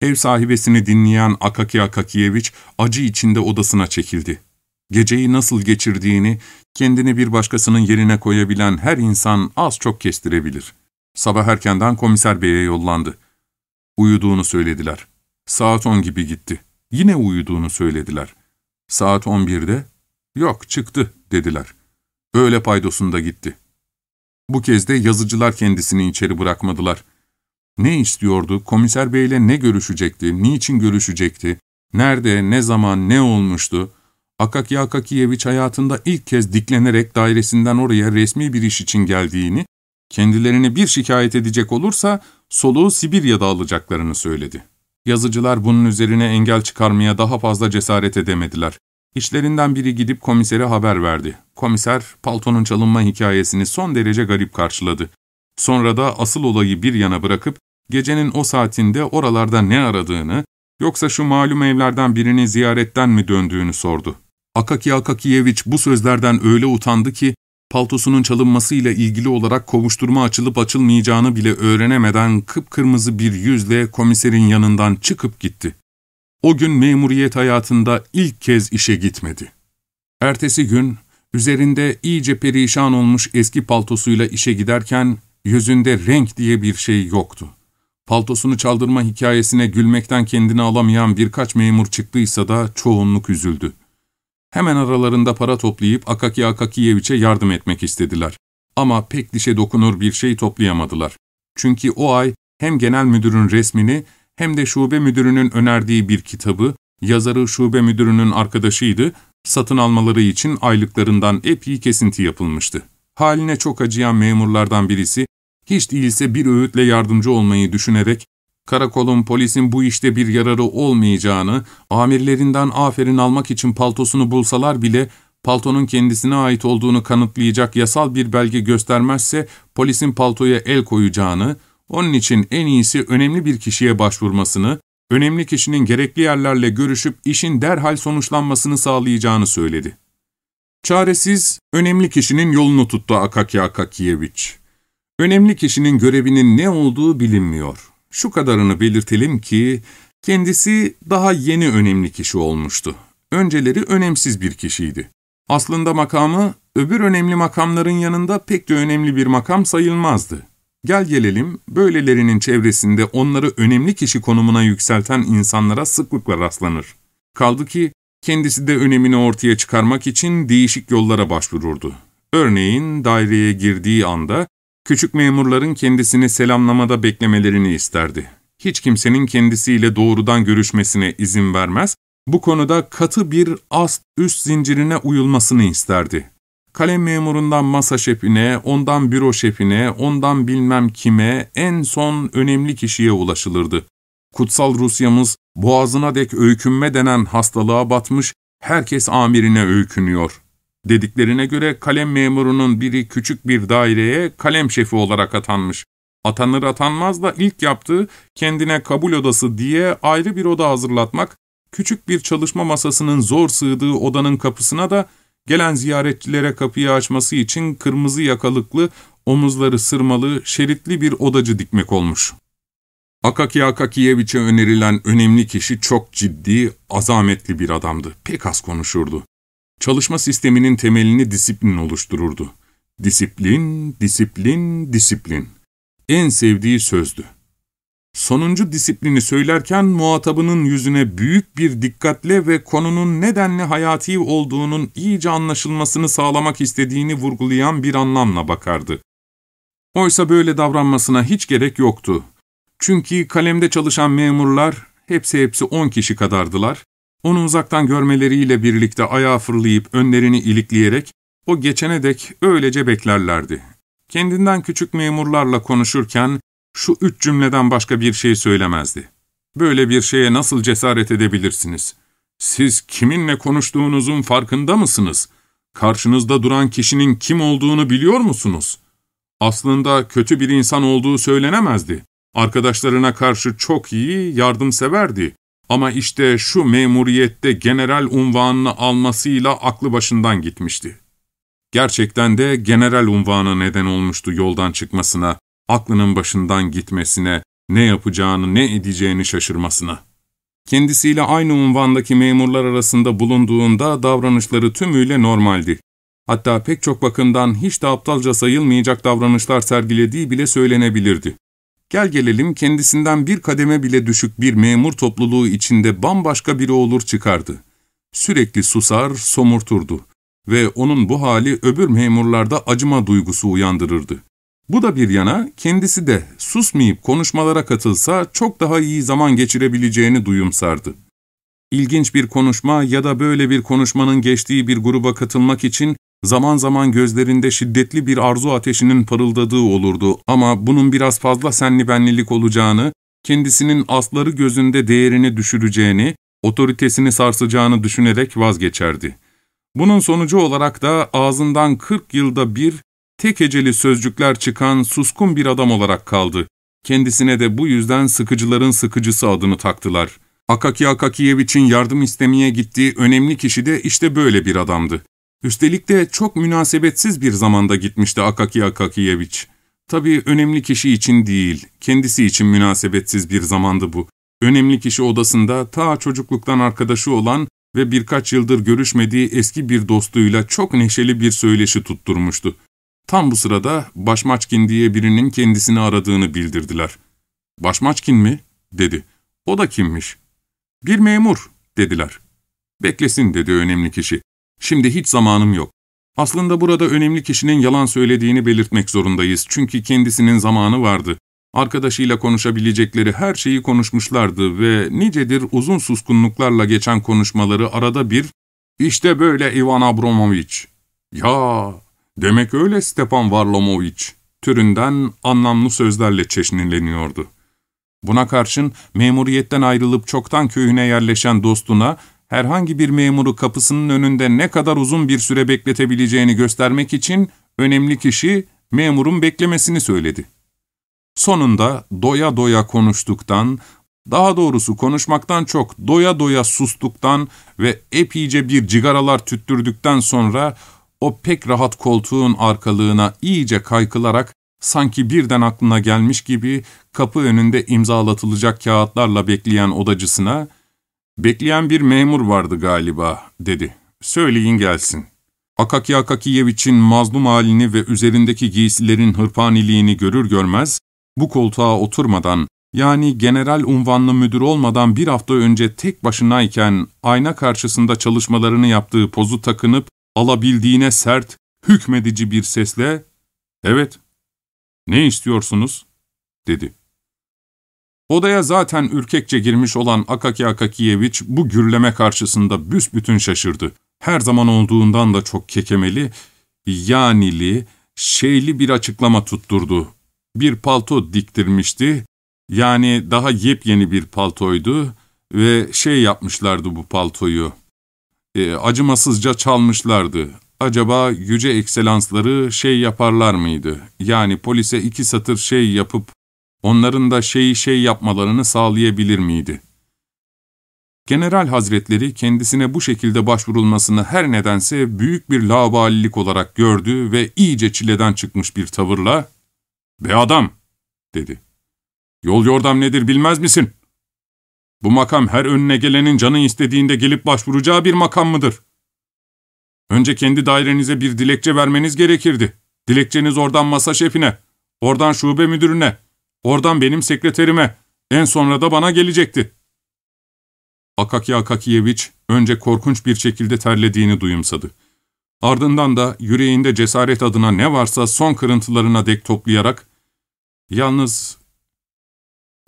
Ev sahibesini dinleyen Akaki Akakiyeviç acı içinde odasına çekildi. Geceyi nasıl geçirdiğini, kendini bir başkasının yerine koyabilen her insan az çok kestirebilir. Sabah erkenden komiser beye yollandı. Uyuduğunu söylediler. Saat on gibi gitti. Yine uyuduğunu söylediler. Saat 11'de, yok çıktı dediler. Öyle paydosunda gitti. Bu kez de yazıcılar kendisini içeri bırakmadılar. Ne istiyordu, komiser beyle ne görüşecekti, niçin görüşecekti, nerede, ne zaman, ne olmuştu? Akaki Akakiyeviç hayatında ilk kez diklenerek dairesinden oraya resmi bir iş için geldiğini, kendilerini bir şikayet edecek olursa soluğu Sibirya'da alacaklarını söyledi. Yazıcılar bunun üzerine engel çıkarmaya daha fazla cesaret edemediler. İşlerinden biri gidip komisere haber verdi. Komiser, paltonun çalınma hikayesini son derece garip karşıladı. Sonra da asıl olayı bir yana bırakıp, gecenin o saatinde oralarda ne aradığını, yoksa şu malum evlerden birini ziyaretten mi döndüğünü sordu. Akaki Akakiyeviç bu sözlerden öyle utandı ki, paltosunun çalınmasıyla ilgili olarak kovuşturma açılıp açılmayacağını bile öğrenemeden kıpkırmızı bir yüzle komiserin yanından çıkıp gitti. O gün memuriyet hayatında ilk kez işe gitmedi. Ertesi gün, üzerinde iyice perişan olmuş eski paltosuyla işe giderken, yüzünde renk diye bir şey yoktu. Paltosunu çaldırma hikayesine gülmekten kendini alamayan birkaç memur çıktıysa da çoğunluk üzüldü. Hemen aralarında para toplayıp Akaki Akakiyeviç'e yardım etmek istediler. Ama pek dişe dokunur bir şey toplayamadılar. Çünkü o ay hem genel müdürün resmini hem de şube müdürünün önerdiği bir kitabı, yazarı şube müdürünün arkadaşıydı, satın almaları için aylıklarından epey kesinti yapılmıştı. Haline çok acıyan memurlardan birisi, hiç değilse bir öğütle yardımcı olmayı düşünerek, karakolun, polisin bu işte bir yararı olmayacağını, amirlerinden aferin almak için paltosunu bulsalar bile, paltonun kendisine ait olduğunu kanıtlayacak yasal bir belge göstermezse, polisin paltoya el koyacağını, onun için en iyisi önemli bir kişiye başvurmasını, önemli kişinin gerekli yerlerle görüşüp işin derhal sonuçlanmasını sağlayacağını söyledi. Çaresiz, önemli kişinin yolunu tuttu Akaki Akakiyeviç. Önemli kişinin görevinin ne olduğu bilinmiyor. Şu kadarını belirtelim ki, kendisi daha yeni önemli kişi olmuştu. Önceleri önemsiz bir kişiydi. Aslında makamı, öbür önemli makamların yanında pek de önemli bir makam sayılmazdı. Gel gelelim, böylelerinin çevresinde onları önemli kişi konumuna yükselten insanlara sıklıkla rastlanır. Kaldı ki, kendisi de önemini ortaya çıkarmak için değişik yollara başvururdu. Örneğin daireye girdiği anda küçük memurların kendisini selamlamada beklemelerini isterdi. Hiç kimsenin kendisiyle doğrudan görüşmesine izin vermez, bu konuda katı bir ast-üst zincirine uyulmasını isterdi. Kalem memurundan masa şefine, ondan büro şefine, ondan bilmem kime, en son önemli kişiye ulaşılırdı. Kutsal Rusya'mız boğazına dek öykünme denen hastalığa batmış, herkes amirine öykünüyor. Dediklerine göre kalem memurunun biri küçük bir daireye kalem şefi olarak atanmış. Atanır atanmaz da ilk yaptığı kendine kabul odası diye ayrı bir oda hazırlatmak, küçük bir çalışma masasının zor sığdığı odanın kapısına da gelen ziyaretçilere kapıyı açması için kırmızı yakalıklı, omuzları sırmalı, şeritli bir odacı dikmek olmuş. Akaki Akakiyeviç'e önerilen önemli kişi çok ciddi, azametli bir adamdı. Pek az konuşurdu. Çalışma sisteminin temelini disiplin oluştururdu. Disiplin, disiplin, disiplin. En sevdiği sözdü. Sonuncu disiplini söylerken muhatabının yüzüne büyük bir dikkatle ve konunun nedenli hayati olduğunun iyice anlaşılmasını sağlamak istediğini vurgulayan bir anlamla bakardı. Oysa böyle davranmasına hiç gerek yoktu. Çünkü kalemde çalışan memurlar hepsi hepsi on kişi kadardılar. Onu uzaktan görmeleriyle birlikte ayağa fırlayıp önlerini ilikleyerek o geçene dek öylece beklerlerdi. Kendinden küçük memurlarla konuşurken şu üç cümleden başka bir şey söylemezdi. Böyle bir şeye nasıl cesaret edebilirsiniz? Siz kiminle konuştuğunuzun farkında mısınız? Karşınızda duran kişinin kim olduğunu biliyor musunuz? Aslında kötü bir insan olduğu söylenemezdi. Arkadaşlarına karşı çok iyi, yardımseverdi. Ama işte şu memuriyette general unvanını almasıyla aklı başından gitmişti. Gerçekten de general unvanı neden olmuştu yoldan çıkmasına, aklının başından gitmesine, ne yapacağını ne edeceğini şaşırmasına. Kendisiyle aynı unvandaki memurlar arasında bulunduğunda davranışları tümüyle normaldi. Hatta pek çok bakımdan hiç de aptalca sayılmayacak davranışlar sergilediği bile söylenebilirdi. Gel gelelim kendisinden bir kademe bile düşük bir memur topluluğu içinde bambaşka biri olur çıkardı. Sürekli susar, somurturdu ve onun bu hali öbür memurlarda acıma duygusu uyandırırdı. Bu da bir yana kendisi de susmayıp konuşmalara katılsa çok daha iyi zaman geçirebileceğini duyumsardı. İlginç bir konuşma ya da böyle bir konuşmanın geçtiği bir gruba katılmak için zaman zaman gözlerinde şiddetli bir arzu ateşinin parıldadığı olurdu ama bunun biraz fazla senli benlilik olacağını, kendisinin asları gözünde değerini düşüreceğini, otoritesini sarsacağını düşünerek vazgeçerdi. Bunun sonucu olarak da ağzından 40 yılda bir tek eceli sözcükler çıkan suskun bir adam olarak kaldı. Kendisine de bu yüzden sıkıcıların sıkıcısı adını taktılar. Akaki Akakiyeviç'in yardım istemeye gittiği önemli kişi de işte böyle bir adamdı. Üstelik de çok münasebetsiz bir zamanda gitmişti Akaki Akakiyeviç. Tabii önemli kişi için değil, kendisi için münasebetsiz bir zamandı bu. Önemli kişi odasında ta çocukluktan arkadaşı olan ve birkaç yıldır görüşmediği eski bir dostuyla çok neşeli bir söyleşi tutturmuştu. Tam bu sırada Başmaçkin diye birinin kendisini aradığını bildirdiler. ''Başmaçkin mi?'' dedi. ''O da kimmiş?'' ''Bir memur.'' dediler. ''Beklesin.'' dedi önemli kişi. ''Şimdi hiç zamanım yok. Aslında burada önemli kişinin yalan söylediğini belirtmek zorundayız çünkü kendisinin zamanı vardı. Arkadaşıyla konuşabilecekleri her şeyi konuşmuşlardı ve nicedir uzun suskunluklarla geçen konuşmaları arada bir ''İşte böyle Ivan Abramovich.'' ''Ya, demek öyle Stepan Varlamovich.'' türünden anlamlı sözlerle çeşnileniyordu. Buna karşın memuriyetten ayrılıp çoktan köyüne yerleşen dostuna herhangi bir memuru kapısının önünde ne kadar uzun bir süre bekletebileceğini göstermek için önemli kişi memurun beklemesini söyledi. Sonunda doya doya konuştuktan, daha doğrusu konuşmaktan çok doya doya sustuktan ve epeyce bir cigaralar tüttürdükten sonra o pek rahat koltuğun arkalığına iyice kaykılarak sanki birden aklına gelmiş gibi kapı önünde imzalatılacak kağıtlarla bekleyen odacısına ''Bekleyen bir memur vardı galiba'' dedi. ''Söyleyin gelsin.'' Akaki Akakiyeviç'in mazlum halini ve üzerindeki giysilerin hırpaniliğini görür görmez, bu koltuğa oturmadan, yani general unvanlı müdür olmadan bir hafta önce tek başınayken ayna karşısında çalışmalarını yaptığı pozu takınıp alabildiğine sert, hükmedici bir sesle ''Evet, ne istiyorsunuz?'' dedi. Odaya zaten ürkekçe girmiş olan Akaki Akakiyeviç bu gürleme karşısında büsbütün şaşırdı. Her zaman olduğundan da çok kekemeli, yanili, şeyli bir açıklama tutturdu bir palto diktirmişti. Yani daha yepyeni bir paltoydu ve şey yapmışlardı bu paltoyu. E, acımasızca çalmışlardı. Acaba yüce ekselansları şey yaparlar mıydı? Yani polise iki satır şey yapıp onların da şeyi şey yapmalarını sağlayabilir miydi? General Hazretleri kendisine bu şekilde başvurulmasını her nedense büyük bir laubalilik olarak gördü ve iyice çileden çıkmış bir tavırla ''Be adam!'' dedi. ''Yol yordam nedir bilmez misin? Bu makam her önüne gelenin canı istediğinde gelip başvuracağı bir makam mıdır? Önce kendi dairenize bir dilekçe vermeniz gerekirdi. Dilekçeniz oradan masa şefine, oradan şube müdürüne, oradan benim sekreterime, en sonra da bana gelecekti.'' Akaki Akakiyeviç önce korkunç bir şekilde terlediğini duyumsadı. Ardından da yüreğinde cesaret adına ne varsa son kırıntılarına dek toplayarak Yalnız,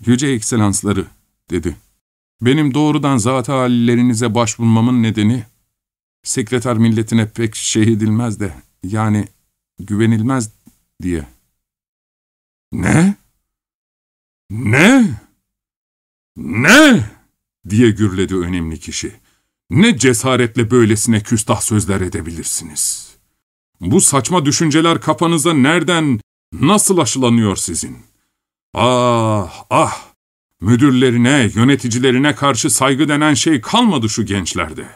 yüce ekselansları, dedi. Benim doğrudan zat hallerinize başvurmamın nedeni, sekreter milletine pek şey edilmez de, yani güvenilmez diye. Ne? Ne? Ne? diye gürledi önemli kişi. Ne cesaretle böylesine küstah sözler edebilirsiniz? Bu saçma düşünceler kafanıza nereden, nasıl aşılanıyor sizin? Ah, ah! Müdürlerine, yöneticilerine karşı saygı denen şey kalmadı şu gençlerde.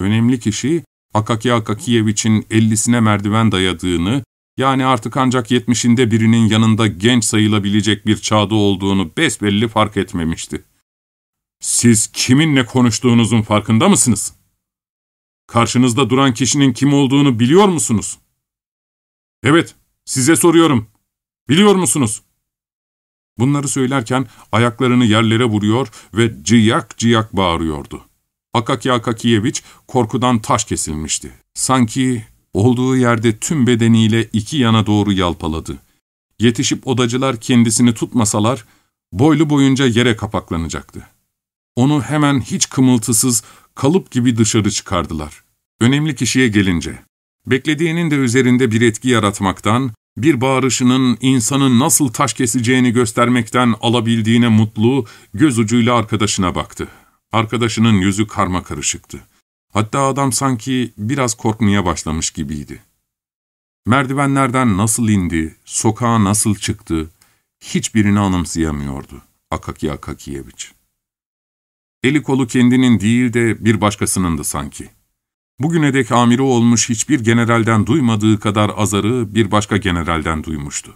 Önemli kişi, Akaki Akakiyeviç'in ellisine merdiven dayadığını, yani artık ancak yetmişinde birinin yanında genç sayılabilecek bir çağda olduğunu besbelli fark etmemişti. Siz kiminle konuştuğunuzun farkında mısınız? Karşınızda duran kişinin kim olduğunu biliyor musunuz? Evet, Size soruyorum. Biliyor musunuz? Bunları söylerken ayaklarını yerlere vuruyor ve ciyak ciyak bağırıyordu. Akaki Akakiyeviç korkudan taş kesilmişti. Sanki olduğu yerde tüm bedeniyle iki yana doğru yalpaladı. Yetişip odacılar kendisini tutmasalar, boylu boyunca yere kapaklanacaktı. Onu hemen hiç kımıltısız, kalıp gibi dışarı çıkardılar. Önemli kişiye gelince, beklediğinin de üzerinde bir etki yaratmaktan, bir bağırışının insanın nasıl taş keseceğini göstermekten alabildiğine mutlu, göz ucuyla arkadaşına baktı. Arkadaşının yüzü karma karışıktı. Hatta adam sanki biraz korkmaya başlamış gibiydi. Merdivenlerden nasıl indi, sokağa nasıl çıktı, hiçbirini anımsayamıyordu Akaki Akakiyeviç. Eli kolu kendinin değil de bir başkasınındı sanki. Bugüne dek amiri olmuş hiçbir generalden duymadığı kadar azarı bir başka generalden duymuştu.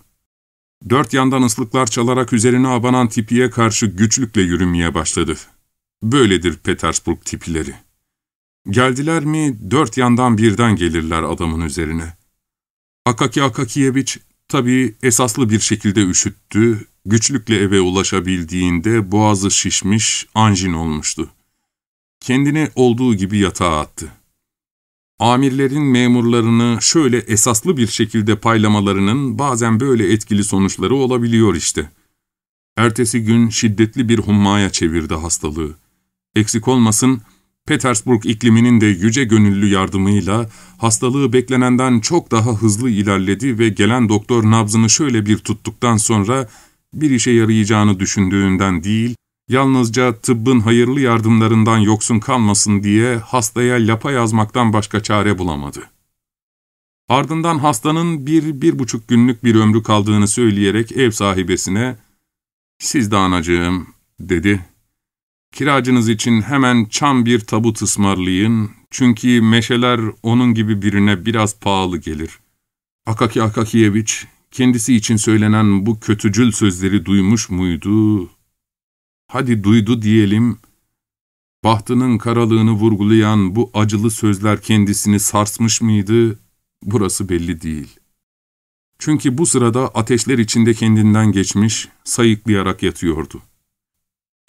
Dört yandan ıslıklar çalarak üzerine abanan tipiye karşı güçlükle yürümeye başladı. Böyledir Petersburg tipileri. Geldiler mi dört yandan birden gelirler adamın üzerine. Akaki Akakiyeviç tabii esaslı bir şekilde üşüttü, güçlükle eve ulaşabildiğinde boğazı şişmiş, anjin olmuştu. Kendini olduğu gibi yatağa attı. Amirlerin memurlarını şöyle esaslı bir şekilde paylamalarının bazen böyle etkili sonuçları olabiliyor işte. Ertesi gün şiddetli bir hummaya çevirdi hastalığı. Eksik olmasın, Petersburg ikliminin de yüce gönüllü yardımıyla hastalığı beklenenden çok daha hızlı ilerledi ve gelen doktor nabzını şöyle bir tuttuktan sonra bir işe yarayacağını düşündüğünden değil, yalnızca tıbbın hayırlı yardımlarından yoksun kalmasın diye hastaya lapa yazmaktan başka çare bulamadı. Ardından hastanın bir, bir buçuk günlük bir ömrü kaldığını söyleyerek ev sahibesine, ''Siz de anacığım'' dedi. ''Kiracınız için hemen çam bir tabut ısmarlayın, çünkü meşeler onun gibi birine biraz pahalı gelir.'' Akaki Akakiyeviç, kendisi için söylenen bu kötücül sözleri duymuş muydu hadi duydu diyelim, bahtının karalığını vurgulayan bu acılı sözler kendisini sarsmış mıydı, burası belli değil. Çünkü bu sırada ateşler içinde kendinden geçmiş, sayıklayarak yatıyordu.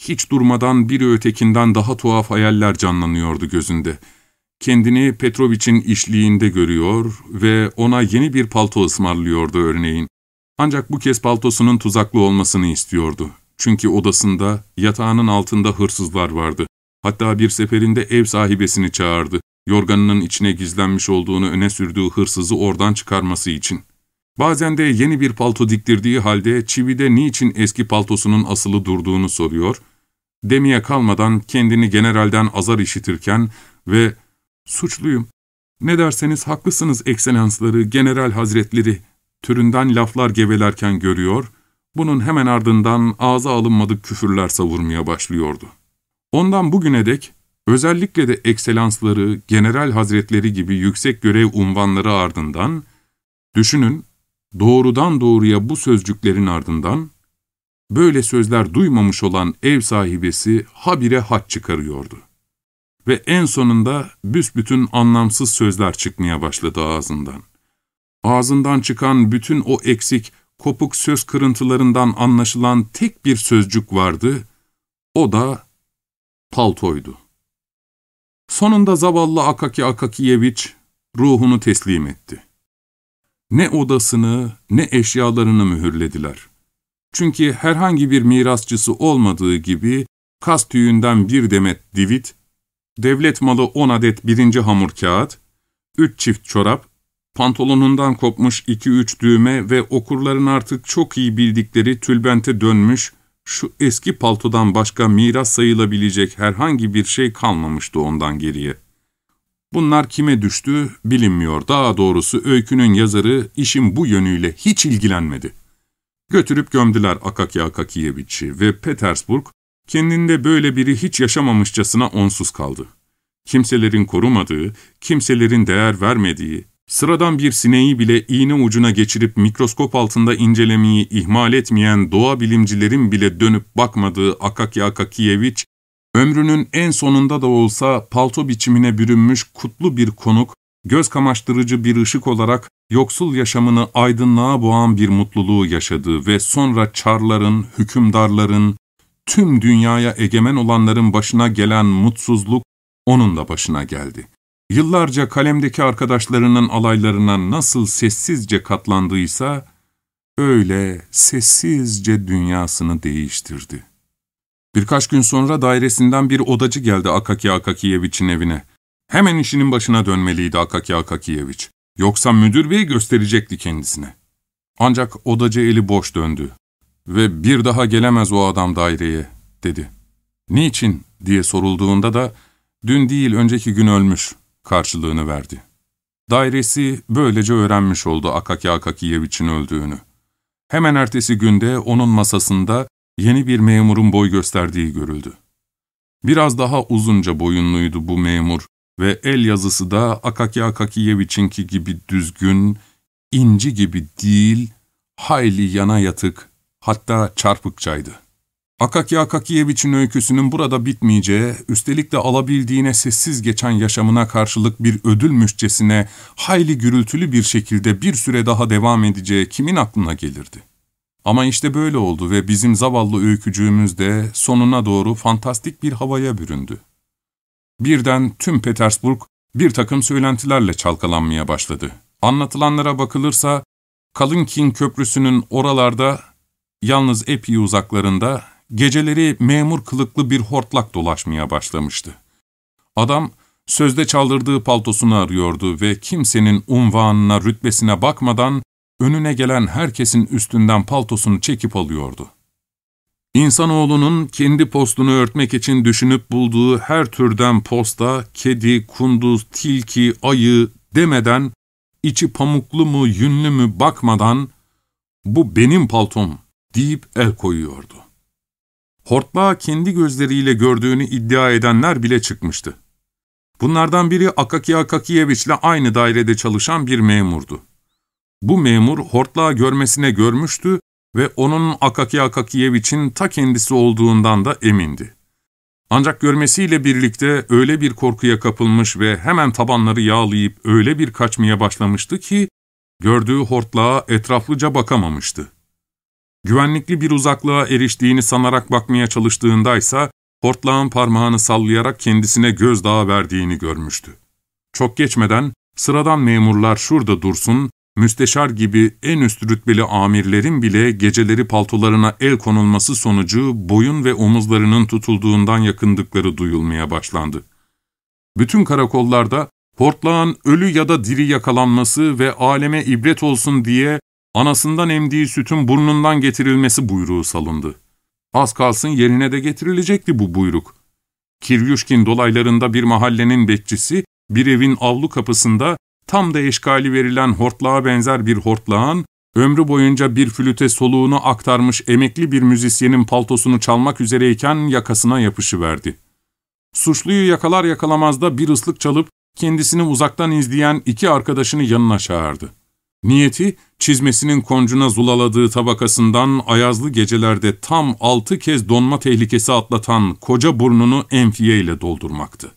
Hiç durmadan biri ötekinden daha tuhaf hayaller canlanıyordu gözünde. Kendini Petrovich'in işliğinde görüyor ve ona yeni bir palto ısmarlıyordu örneğin. Ancak bu kez paltosunun tuzaklı olmasını istiyordu. Çünkü odasında, yatağının altında hırsızlar vardı. Hatta bir seferinde ev sahibesini çağırdı. Yorganının içine gizlenmiş olduğunu öne sürdüğü hırsızı oradan çıkarması için. Bazen de yeni bir palto diktirdiği halde çivide niçin eski paltosunun asılı durduğunu soruyor, demeye kalmadan kendini generalden azar işitirken ve ''Suçluyum, ne derseniz haklısınız ekselansları, general hazretleri'' türünden laflar gevelerken görüyor bunun hemen ardından ağza alınmadık küfürler savurmaya başlıyordu. Ondan bugüne dek özellikle de ekselansları, general hazretleri gibi yüksek görev unvanları ardından, düşünün doğrudan doğruya bu sözcüklerin ardından, böyle sözler duymamış olan ev sahibesi habire hat çıkarıyordu. Ve en sonunda büsbütün anlamsız sözler çıkmaya başladı ağzından. Ağzından çıkan bütün o eksik, kopuk söz kırıntılarından anlaşılan tek bir sözcük vardı, o da paltoydu. Sonunda zavallı Akaki Akakiyeviç ruhunu teslim etti. Ne odasını ne eşyalarını mühürlediler. Çünkü herhangi bir mirasçısı olmadığı gibi kas tüyünden bir demet divit, devlet malı on adet birinci hamur kağıt, üç çift çorap, pantolonundan kopmuş iki üç düğme ve okurların artık çok iyi bildikleri tülbente dönmüş, şu eski paltodan başka miras sayılabilecek herhangi bir şey kalmamıştı ondan geriye. Bunlar kime düştü bilinmiyor. Daha doğrusu öykünün yazarı işin bu yönüyle hiç ilgilenmedi. Götürüp gömdüler Akaki Akakiyeviç'i ve Petersburg, kendinde böyle biri hiç yaşamamışçasına onsuz kaldı. Kimselerin korumadığı, kimselerin değer vermediği, Sıradan bir sineği bile iğne ucuna geçirip mikroskop altında incelemeyi ihmal etmeyen doğa bilimcilerin bile dönüp bakmadığı Akaki Akakiyeviç, ömrünün en sonunda da olsa palto biçimine bürünmüş kutlu bir konuk, göz kamaştırıcı bir ışık olarak yoksul yaşamını aydınlığa boğan bir mutluluğu yaşadı ve sonra çarların, hükümdarların, tüm dünyaya egemen olanların başına gelen mutsuzluk onun da başına geldi. Yıllarca kalemdeki arkadaşlarının alaylarına nasıl sessizce katlandıysa, öyle sessizce dünyasını değiştirdi. Birkaç gün sonra dairesinden bir odacı geldi Akaki Akakiyeviç'in evine. Hemen işinin başına dönmeliydi Akaki Akakiyeviç. Yoksa müdür bey gösterecekti kendisine. Ancak odacı eli boş döndü. Ve bir daha gelemez o adam daireye, dedi. Niçin diye sorulduğunda da, dün değil önceki gün ölmüş karşılığını verdi. Dairesi böylece öğrenmiş oldu Akaki Akakiyeviç'in öldüğünü. Hemen ertesi günde onun masasında yeni bir memurun boy gösterdiği görüldü. Biraz daha uzunca boyunluydu bu memur ve el yazısı da Akaki Akakiyeviç'inki gibi düzgün, inci gibi değil, hayli yana yatık, hatta çarpıkçaydı. Akaki Akakiyeviç'in öyküsünün burada bitmeyeceği, üstelik de alabildiğine sessiz geçen yaşamına karşılık bir ödülmüşçesine hayli gürültülü bir şekilde bir süre daha devam edeceği kimin aklına gelirdi? Ama işte böyle oldu ve bizim zavallı öykücüğümüz de sonuna doğru fantastik bir havaya büründü. Birden tüm Petersburg bir takım söylentilerle çalkalanmaya başladı. Anlatılanlara bakılırsa, Kalınkin Köprüsü'nün oralarda, yalnız epey uzaklarında, geceleri memur kılıklı bir hortlak dolaşmaya başlamıştı. Adam, sözde çaldırdığı paltosunu arıyordu ve kimsenin unvanına, rütbesine bakmadan önüne gelen herkesin üstünden paltosunu çekip alıyordu. İnsanoğlunun kendi postunu örtmek için düşünüp bulduğu her türden posta, kedi, kunduz, tilki, ayı demeden, içi pamuklu mu, yünlü mü bakmadan, bu benim paltom deyip el koyuyordu. Hortlağı kendi gözleriyle gördüğünü iddia edenler bile çıkmıştı. Bunlardan biri Akaki Akakiyeviç'le aynı dairede çalışan bir memurdu. Bu memur hortlağı görmesine görmüştü ve onun Akaki Akakiyeviç'in ta kendisi olduğundan da emindi. Ancak görmesiyle birlikte öyle bir korkuya kapılmış ve hemen tabanları yağlayıp öyle bir kaçmaya başlamıştı ki, gördüğü hortlağa etraflıca bakamamıştı. Güvenlikli bir uzaklığa eriştiğini sanarak bakmaya çalıştığındaysa, hortlağın parmağını sallayarak kendisine gözdağı verdiğini görmüştü. Çok geçmeden, sıradan memurlar şurada dursun, müsteşar gibi en üst rütbeli amirlerin bile geceleri paltolarına el konulması sonucu boyun ve omuzlarının tutulduğundan yakındıkları duyulmaya başlandı. Bütün karakollarda hortlağın ölü ya da diri yakalanması ve aleme ibret olsun diye anasından emdiği sütün burnundan getirilmesi buyruğu salındı. Az kalsın yerine de getirilecekti bu buyruk. Kiryuşkin dolaylarında bir mahallenin bekçisi, bir evin avlu kapısında tam da eşkali verilen hortlağa benzer bir hortlağın, ömrü boyunca bir flüte soluğunu aktarmış emekli bir müzisyenin paltosunu çalmak üzereyken yakasına yapışıverdi. Suçluyu yakalar yakalamaz da bir ıslık çalıp kendisini uzaktan izleyen iki arkadaşını yanına çağırdı. Niyeti, çizmesinin koncuna zulaladığı tabakasından ayazlı gecelerde tam altı kez donma tehlikesi atlatan koca burnunu enfiye ile doldurmaktı.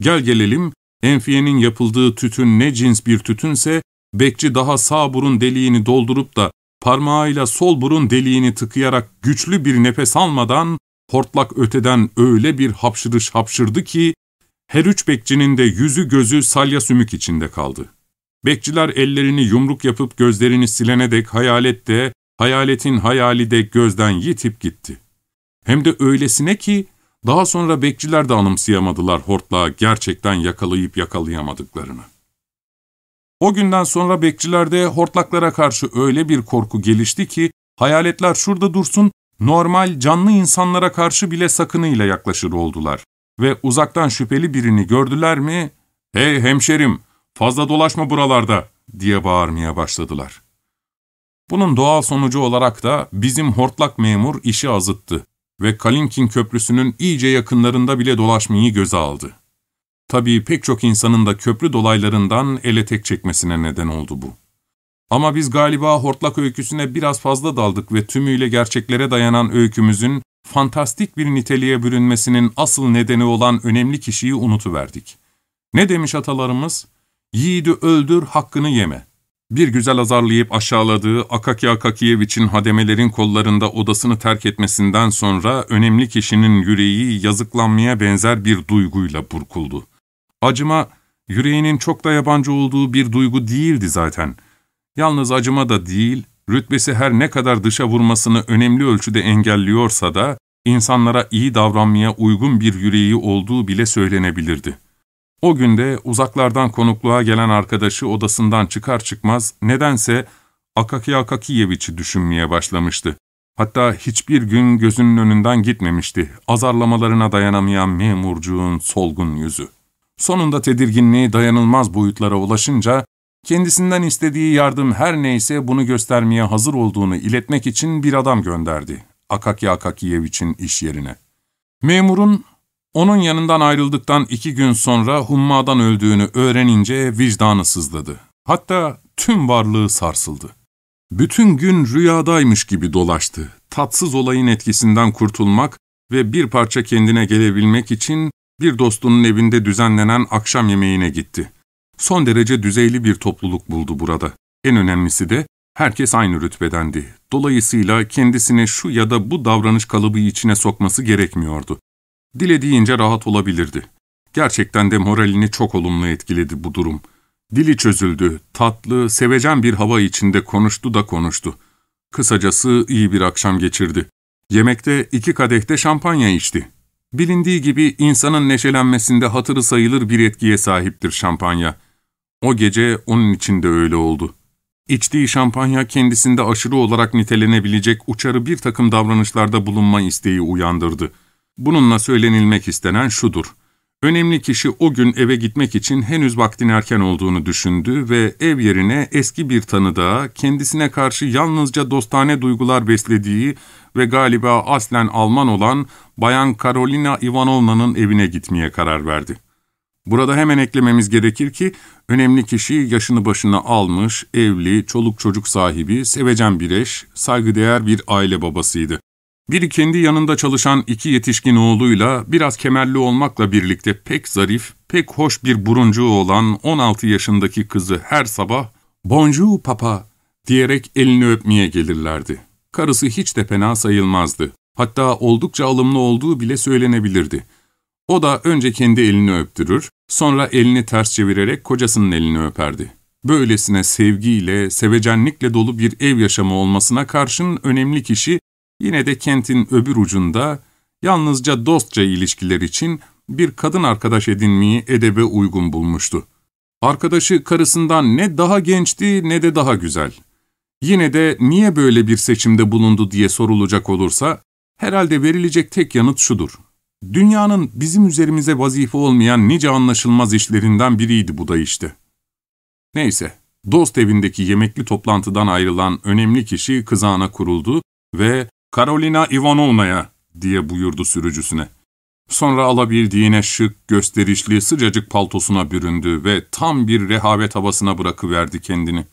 Gel gelelim, enfiyenin yapıldığı tütün ne cins bir tütünse, bekçi daha sağ burun deliğini doldurup da parmağıyla sol burun deliğini tıkayarak güçlü bir nefes almadan, hortlak öteden öyle bir hapşırış hapşırdı ki, her üç bekçinin de yüzü gözü salya sümük içinde kaldı. Bekçiler ellerini yumruk yapıp gözlerini silene dek hayalet de, hayaletin hayali de gözden yitip gitti. Hem de öylesine ki, daha sonra bekçiler de anımsayamadılar hortlağı gerçekten yakalayıp yakalayamadıklarını. O günden sonra bekçilerde hortlaklara karşı öyle bir korku gelişti ki, hayaletler şurada dursun, normal canlı insanlara karşı bile sakınıyla yaklaşır oldular. Ve uzaktan şüpheli birini gördüler mi, ''Hey hemşerim, fazla dolaşma buralarda!'' diye bağırmaya başladılar. Bunun doğal sonucu olarak da bizim hortlak memur işi azıttı ve Kalinkin Köprüsü'nün iyice yakınlarında bile dolaşmayı göze aldı. Tabii pek çok insanın da köprü dolaylarından ele tek çekmesine neden oldu bu. Ama biz galiba hortlak öyküsüne biraz fazla daldık ve tümüyle gerçeklere dayanan öykümüzün fantastik bir niteliğe bürünmesinin asıl nedeni olan önemli kişiyi unutuverdik. Ne demiş atalarımız? Yiğidi öldür, hakkını yeme. Bir güzel azarlayıp aşağıladığı Akaki Akakiyeviç'in hademelerin kollarında odasını terk etmesinden sonra önemli kişinin yüreği yazıklanmaya benzer bir duyguyla burkuldu. Acıma, yüreğinin çok da yabancı olduğu bir duygu değildi zaten. Yalnız acıma da değil, rütbesi her ne kadar dışa vurmasını önemli ölçüde engelliyorsa da, insanlara iyi davranmaya uygun bir yüreği olduğu bile söylenebilirdi. O günde uzaklardan konukluğa gelen arkadaşı odasından çıkar çıkmaz nedense Akaki Akakiyeviç'i düşünmeye başlamıştı. Hatta hiçbir gün gözünün önünden gitmemişti. Azarlamalarına dayanamayan memurcuğun solgun yüzü. Sonunda tedirginliği dayanılmaz boyutlara ulaşınca, kendisinden istediği yardım her neyse bunu göstermeye hazır olduğunu iletmek için bir adam gönderdi. Akaki Akakiyeviç'in iş yerine. Memurun onun yanından ayrıldıktan iki gün sonra hummadan öldüğünü öğrenince vicdanı sızladı. Hatta tüm varlığı sarsıldı. Bütün gün rüyadaymış gibi dolaştı. Tatsız olayın etkisinden kurtulmak ve bir parça kendine gelebilmek için bir dostunun evinde düzenlenen akşam yemeğine gitti. Son derece düzeyli bir topluluk buldu burada. En önemlisi de herkes aynı rütbedendi. Dolayısıyla kendisine şu ya da bu davranış kalıbı içine sokması gerekmiyordu. Dilediğince rahat olabilirdi. Gerçekten de moralini çok olumlu etkiledi bu durum. Dili çözüldü, tatlı, sevecen bir hava içinde konuştu da konuştu. Kısacası iyi bir akşam geçirdi. Yemekte iki kadehte şampanya içti. Bilindiği gibi insanın neşelenmesinde hatırı sayılır bir etkiye sahiptir şampanya. O gece onun için de öyle oldu. İçtiği şampanya kendisinde aşırı olarak nitelenebilecek uçarı bir takım davranışlarda bulunma isteği uyandırdı. Bununla söylenilmek istenen şudur. Önemli kişi o gün eve gitmek için henüz vaktin erken olduğunu düşündü ve ev yerine eski bir tanıdığa, kendisine karşı yalnızca dostane duygular beslediği ve galiba aslen Alman olan Bayan Karolina Ivanovna'nın evine gitmeye karar verdi. Burada hemen eklememiz gerekir ki, önemli kişi yaşını başına almış, evli, çoluk çocuk sahibi, sevecen bir eş, saygıdeğer bir aile babasıydı. Biri kendi yanında çalışan iki yetişkin oğluyla biraz kemerli olmakla birlikte pek zarif, pek hoş bir buruncuğu olan 16 yaşındaki kızı her sabah ''Bonjour papa'' diyerek elini öpmeye gelirlerdi. Karısı hiç de fena sayılmazdı. Hatta oldukça alımlı olduğu bile söylenebilirdi. O da önce kendi elini öptürür, sonra elini ters çevirerek kocasının elini öperdi. Böylesine sevgiyle, sevecenlikle dolu bir ev yaşamı olmasına karşın önemli kişi Yine de kentin öbür ucunda yalnızca dostça ilişkiler için bir kadın arkadaş edinmeyi edebe uygun bulmuştu. Arkadaşı karısından ne daha gençti ne de daha güzel. Yine de niye böyle bir seçimde bulundu diye sorulacak olursa, herhalde verilecek tek yanıt şudur. Dünyanın bizim üzerimize vazife olmayan nice anlaşılmaz işlerinden biriydi bu da işte. Neyse, dost evindeki yemekli toplantıdan ayrılan önemli kişi kızağına kuruldu ve ''Karolina Ivanovna'ya'' diye buyurdu sürücüsüne. Sonra alabildiğine şık, gösterişli, sıcacık paltosuna büründü ve tam bir rehavet havasına bırakıverdi kendini.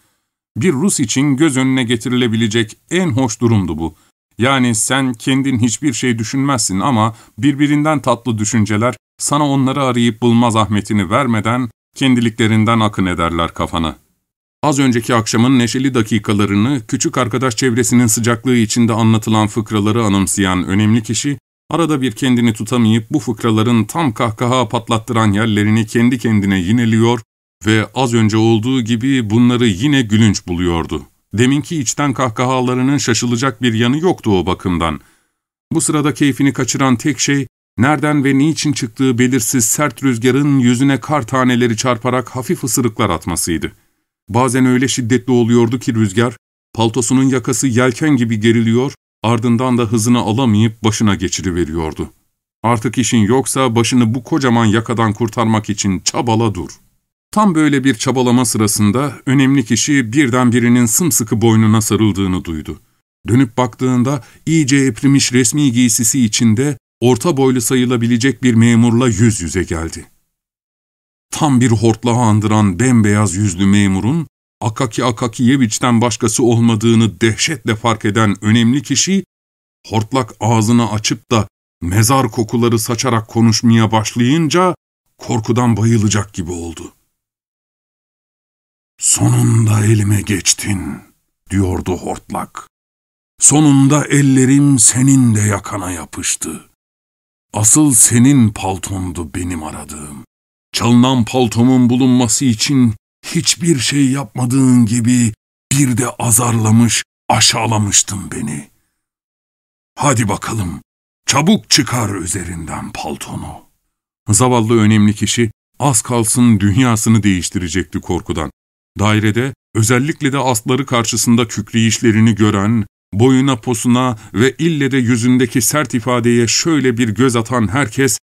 Bir Rus için göz önüne getirilebilecek en hoş durumdu bu. Yani sen kendin hiçbir şey düşünmezsin ama birbirinden tatlı düşünceler sana onları arayıp bulma zahmetini vermeden kendiliklerinden akın ederler kafana.'' Az önceki akşamın neşeli dakikalarını, küçük arkadaş çevresinin sıcaklığı içinde anlatılan fıkraları anımsayan önemli kişi, arada bir kendini tutamayıp bu fıkraların tam kahkaha patlattıran yerlerini kendi kendine yineliyor ve az önce olduğu gibi bunları yine gülünç buluyordu. Deminki içten kahkahalarının şaşılacak bir yanı yoktu o bakımdan. Bu sırada keyfini kaçıran tek şey, nereden ve niçin çıktığı belirsiz sert rüzgarın yüzüne kar taneleri çarparak hafif ısırıklar atmasıydı. Bazen öyle şiddetli oluyordu ki rüzgar, paltosunun yakası yelken gibi geriliyor, ardından da hızını alamayıp başına geçiriveriyordu. Artık işin yoksa başını bu kocaman yakadan kurtarmak için çabala dur. Tam böyle bir çabalama sırasında önemli kişi birden birinin sımsıkı boynuna sarıldığını duydu. Dönüp baktığında iyice eprimiş resmi giysisi içinde orta boylu sayılabilecek bir memurla yüz yüze geldi. Tam bir hortlağı andıran bembeyaz yüzlü memurun, Akaki Akakiyeviç'ten başkası olmadığını dehşetle fark eden önemli kişi, hortlak ağzını açıp da mezar kokuları saçarak konuşmaya başlayınca korkudan bayılacak gibi oldu. ''Sonunda elime geçtin.'' diyordu hortlak. ''Sonunda ellerim senin de yakana yapıştı. Asıl senin paltondu benim aradığım. Çalınan paltomun bulunması için hiçbir şey yapmadığın gibi bir de azarlamış, aşağılamıştın beni. Hadi bakalım, çabuk çıkar üzerinden paltonu. Zavallı önemli kişi az kalsın dünyasını değiştirecekti korkudan. Dairede özellikle de asları karşısında kükreyişlerini gören, boyuna posuna ve ille de yüzündeki sert ifadeye şöyle bir göz atan herkes,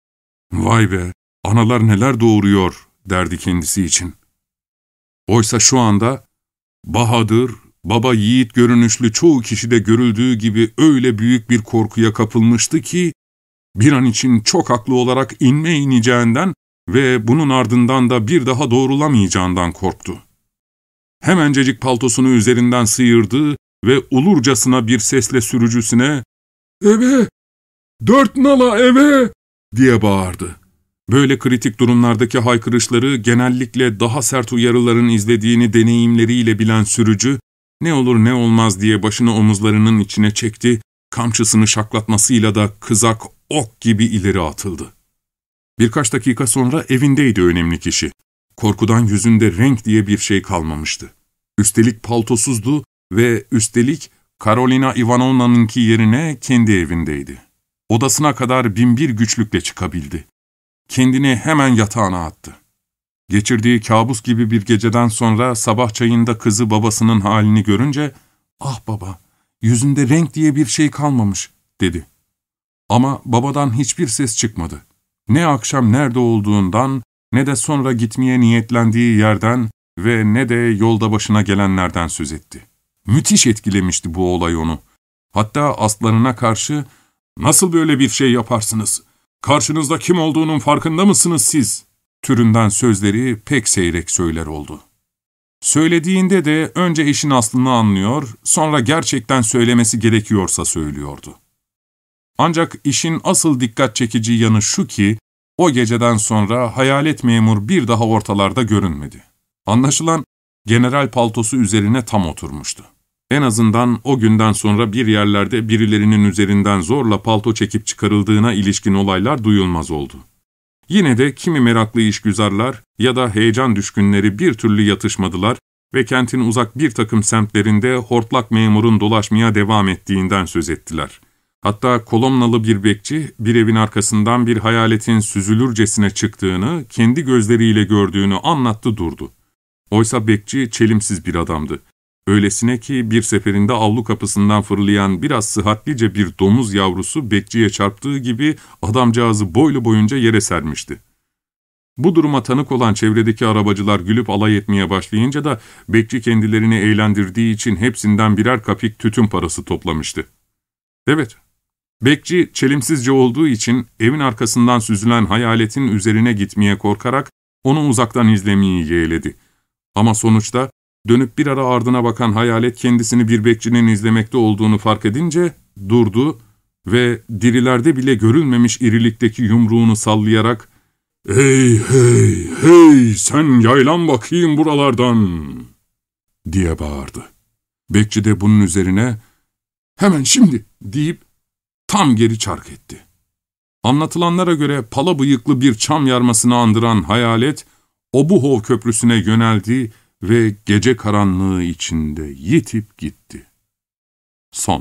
''Vay be, analar neler doğuruyor.'' derdi kendisi için. Oysa şu anda Bahadır, baba yiğit görünüşlü çoğu kişide görüldüğü gibi öyle büyük bir korkuya kapılmıştı ki, bir an için çok haklı olarak inme ineceğinden ve bunun ardından da bir daha doğrulamayacağından korktu. Hemencecik paltosunu üzerinden sıyırdı ve ulurcasına bir sesle sürücüsüne ''Eve! Dört nala eve!'' diye bağırdı. Böyle kritik durumlardaki haykırışları genellikle daha sert uyarıların izlediğini deneyimleriyle bilen sürücü, ne olur ne olmaz diye başını omuzlarının içine çekti, kamçısını şaklatmasıyla da kızak ok gibi ileri atıldı. Birkaç dakika sonra evindeydi önemli kişi. Korkudan yüzünde renk diye bir şey kalmamıştı. Üstelik paltosuzdu ve üstelik Karolina Ivanovna'nınki yerine kendi evindeydi. Odasına kadar binbir güçlükle çıkabildi. Kendini hemen yatağına attı. Geçirdiği kabus gibi bir geceden sonra sabah çayında kızı babasının halini görünce, ''Ah baba, yüzünde renk diye bir şey kalmamış.'' dedi. Ama babadan hiçbir ses çıkmadı. Ne akşam nerede olduğundan, ne de sonra gitmeye niyetlendiği yerden ve ne de yolda başına gelenlerden söz etti. Müthiş etkilemişti bu olay onu. Hatta aslarına karşı, ''Nasıl böyle bir şey yaparsınız? Karşınızda kim olduğunun farkında mısınız siz?'' türünden sözleri pek seyrek söyler oldu. Söylediğinde de önce işin aslını anlıyor, sonra gerçekten söylemesi gerekiyorsa söylüyordu. Ancak işin asıl dikkat çekici yanı şu ki, o geceden sonra hayalet memur bir daha ortalarda görünmedi. Anlaşılan general paltosu üzerine tam oturmuştu. En azından o günden sonra bir yerlerde birilerinin üzerinden zorla palto çekip çıkarıldığına ilişkin olaylar duyulmaz oldu. Yine de kimi meraklı işgüzarlar ya da heyecan düşkünleri bir türlü yatışmadılar ve kentin uzak bir takım semtlerinde hortlak memurun dolaşmaya devam ettiğinden söz ettiler. Hatta kolomnalı bir bekçi bir evin arkasından bir hayaletin süzülürcesine çıktığını, kendi gözleriyle gördüğünü anlattı durdu. Oysa bekçi çelimsiz bir adamdı. Öylesine ki bir seferinde avlu kapısından fırlayan biraz sıhhatlice bir domuz yavrusu bekçiye çarptığı gibi adamcağızı boylu boyunca yere sermişti. Bu duruma tanık olan çevredeki arabacılar gülüp alay etmeye başlayınca da bekçi kendilerini eğlendirdiği için hepsinden birer kapik tütün parası toplamıştı. Evet, bekçi çelimsizce olduğu için evin arkasından süzülen hayaletin üzerine gitmeye korkarak onu uzaktan izlemeyi yeğledi. Ama sonuçta dönüp bir ara ardına bakan hayalet kendisini bir bekçinin izlemekte olduğunu fark edince durdu ve dirilerde bile görülmemiş irilikteki yumruğunu sallayarak ''Hey hey hey sen yaylan bakayım buralardan!'' diye bağırdı. Bekçi de bunun üzerine ''Hemen şimdi!'' deyip tam geri çark etti. Anlatılanlara göre pala bıyıklı bir çam yarmasını andıran hayalet, Obuhov köprüsüne yöneldi ve gece karanlığı içinde yitip gitti. Son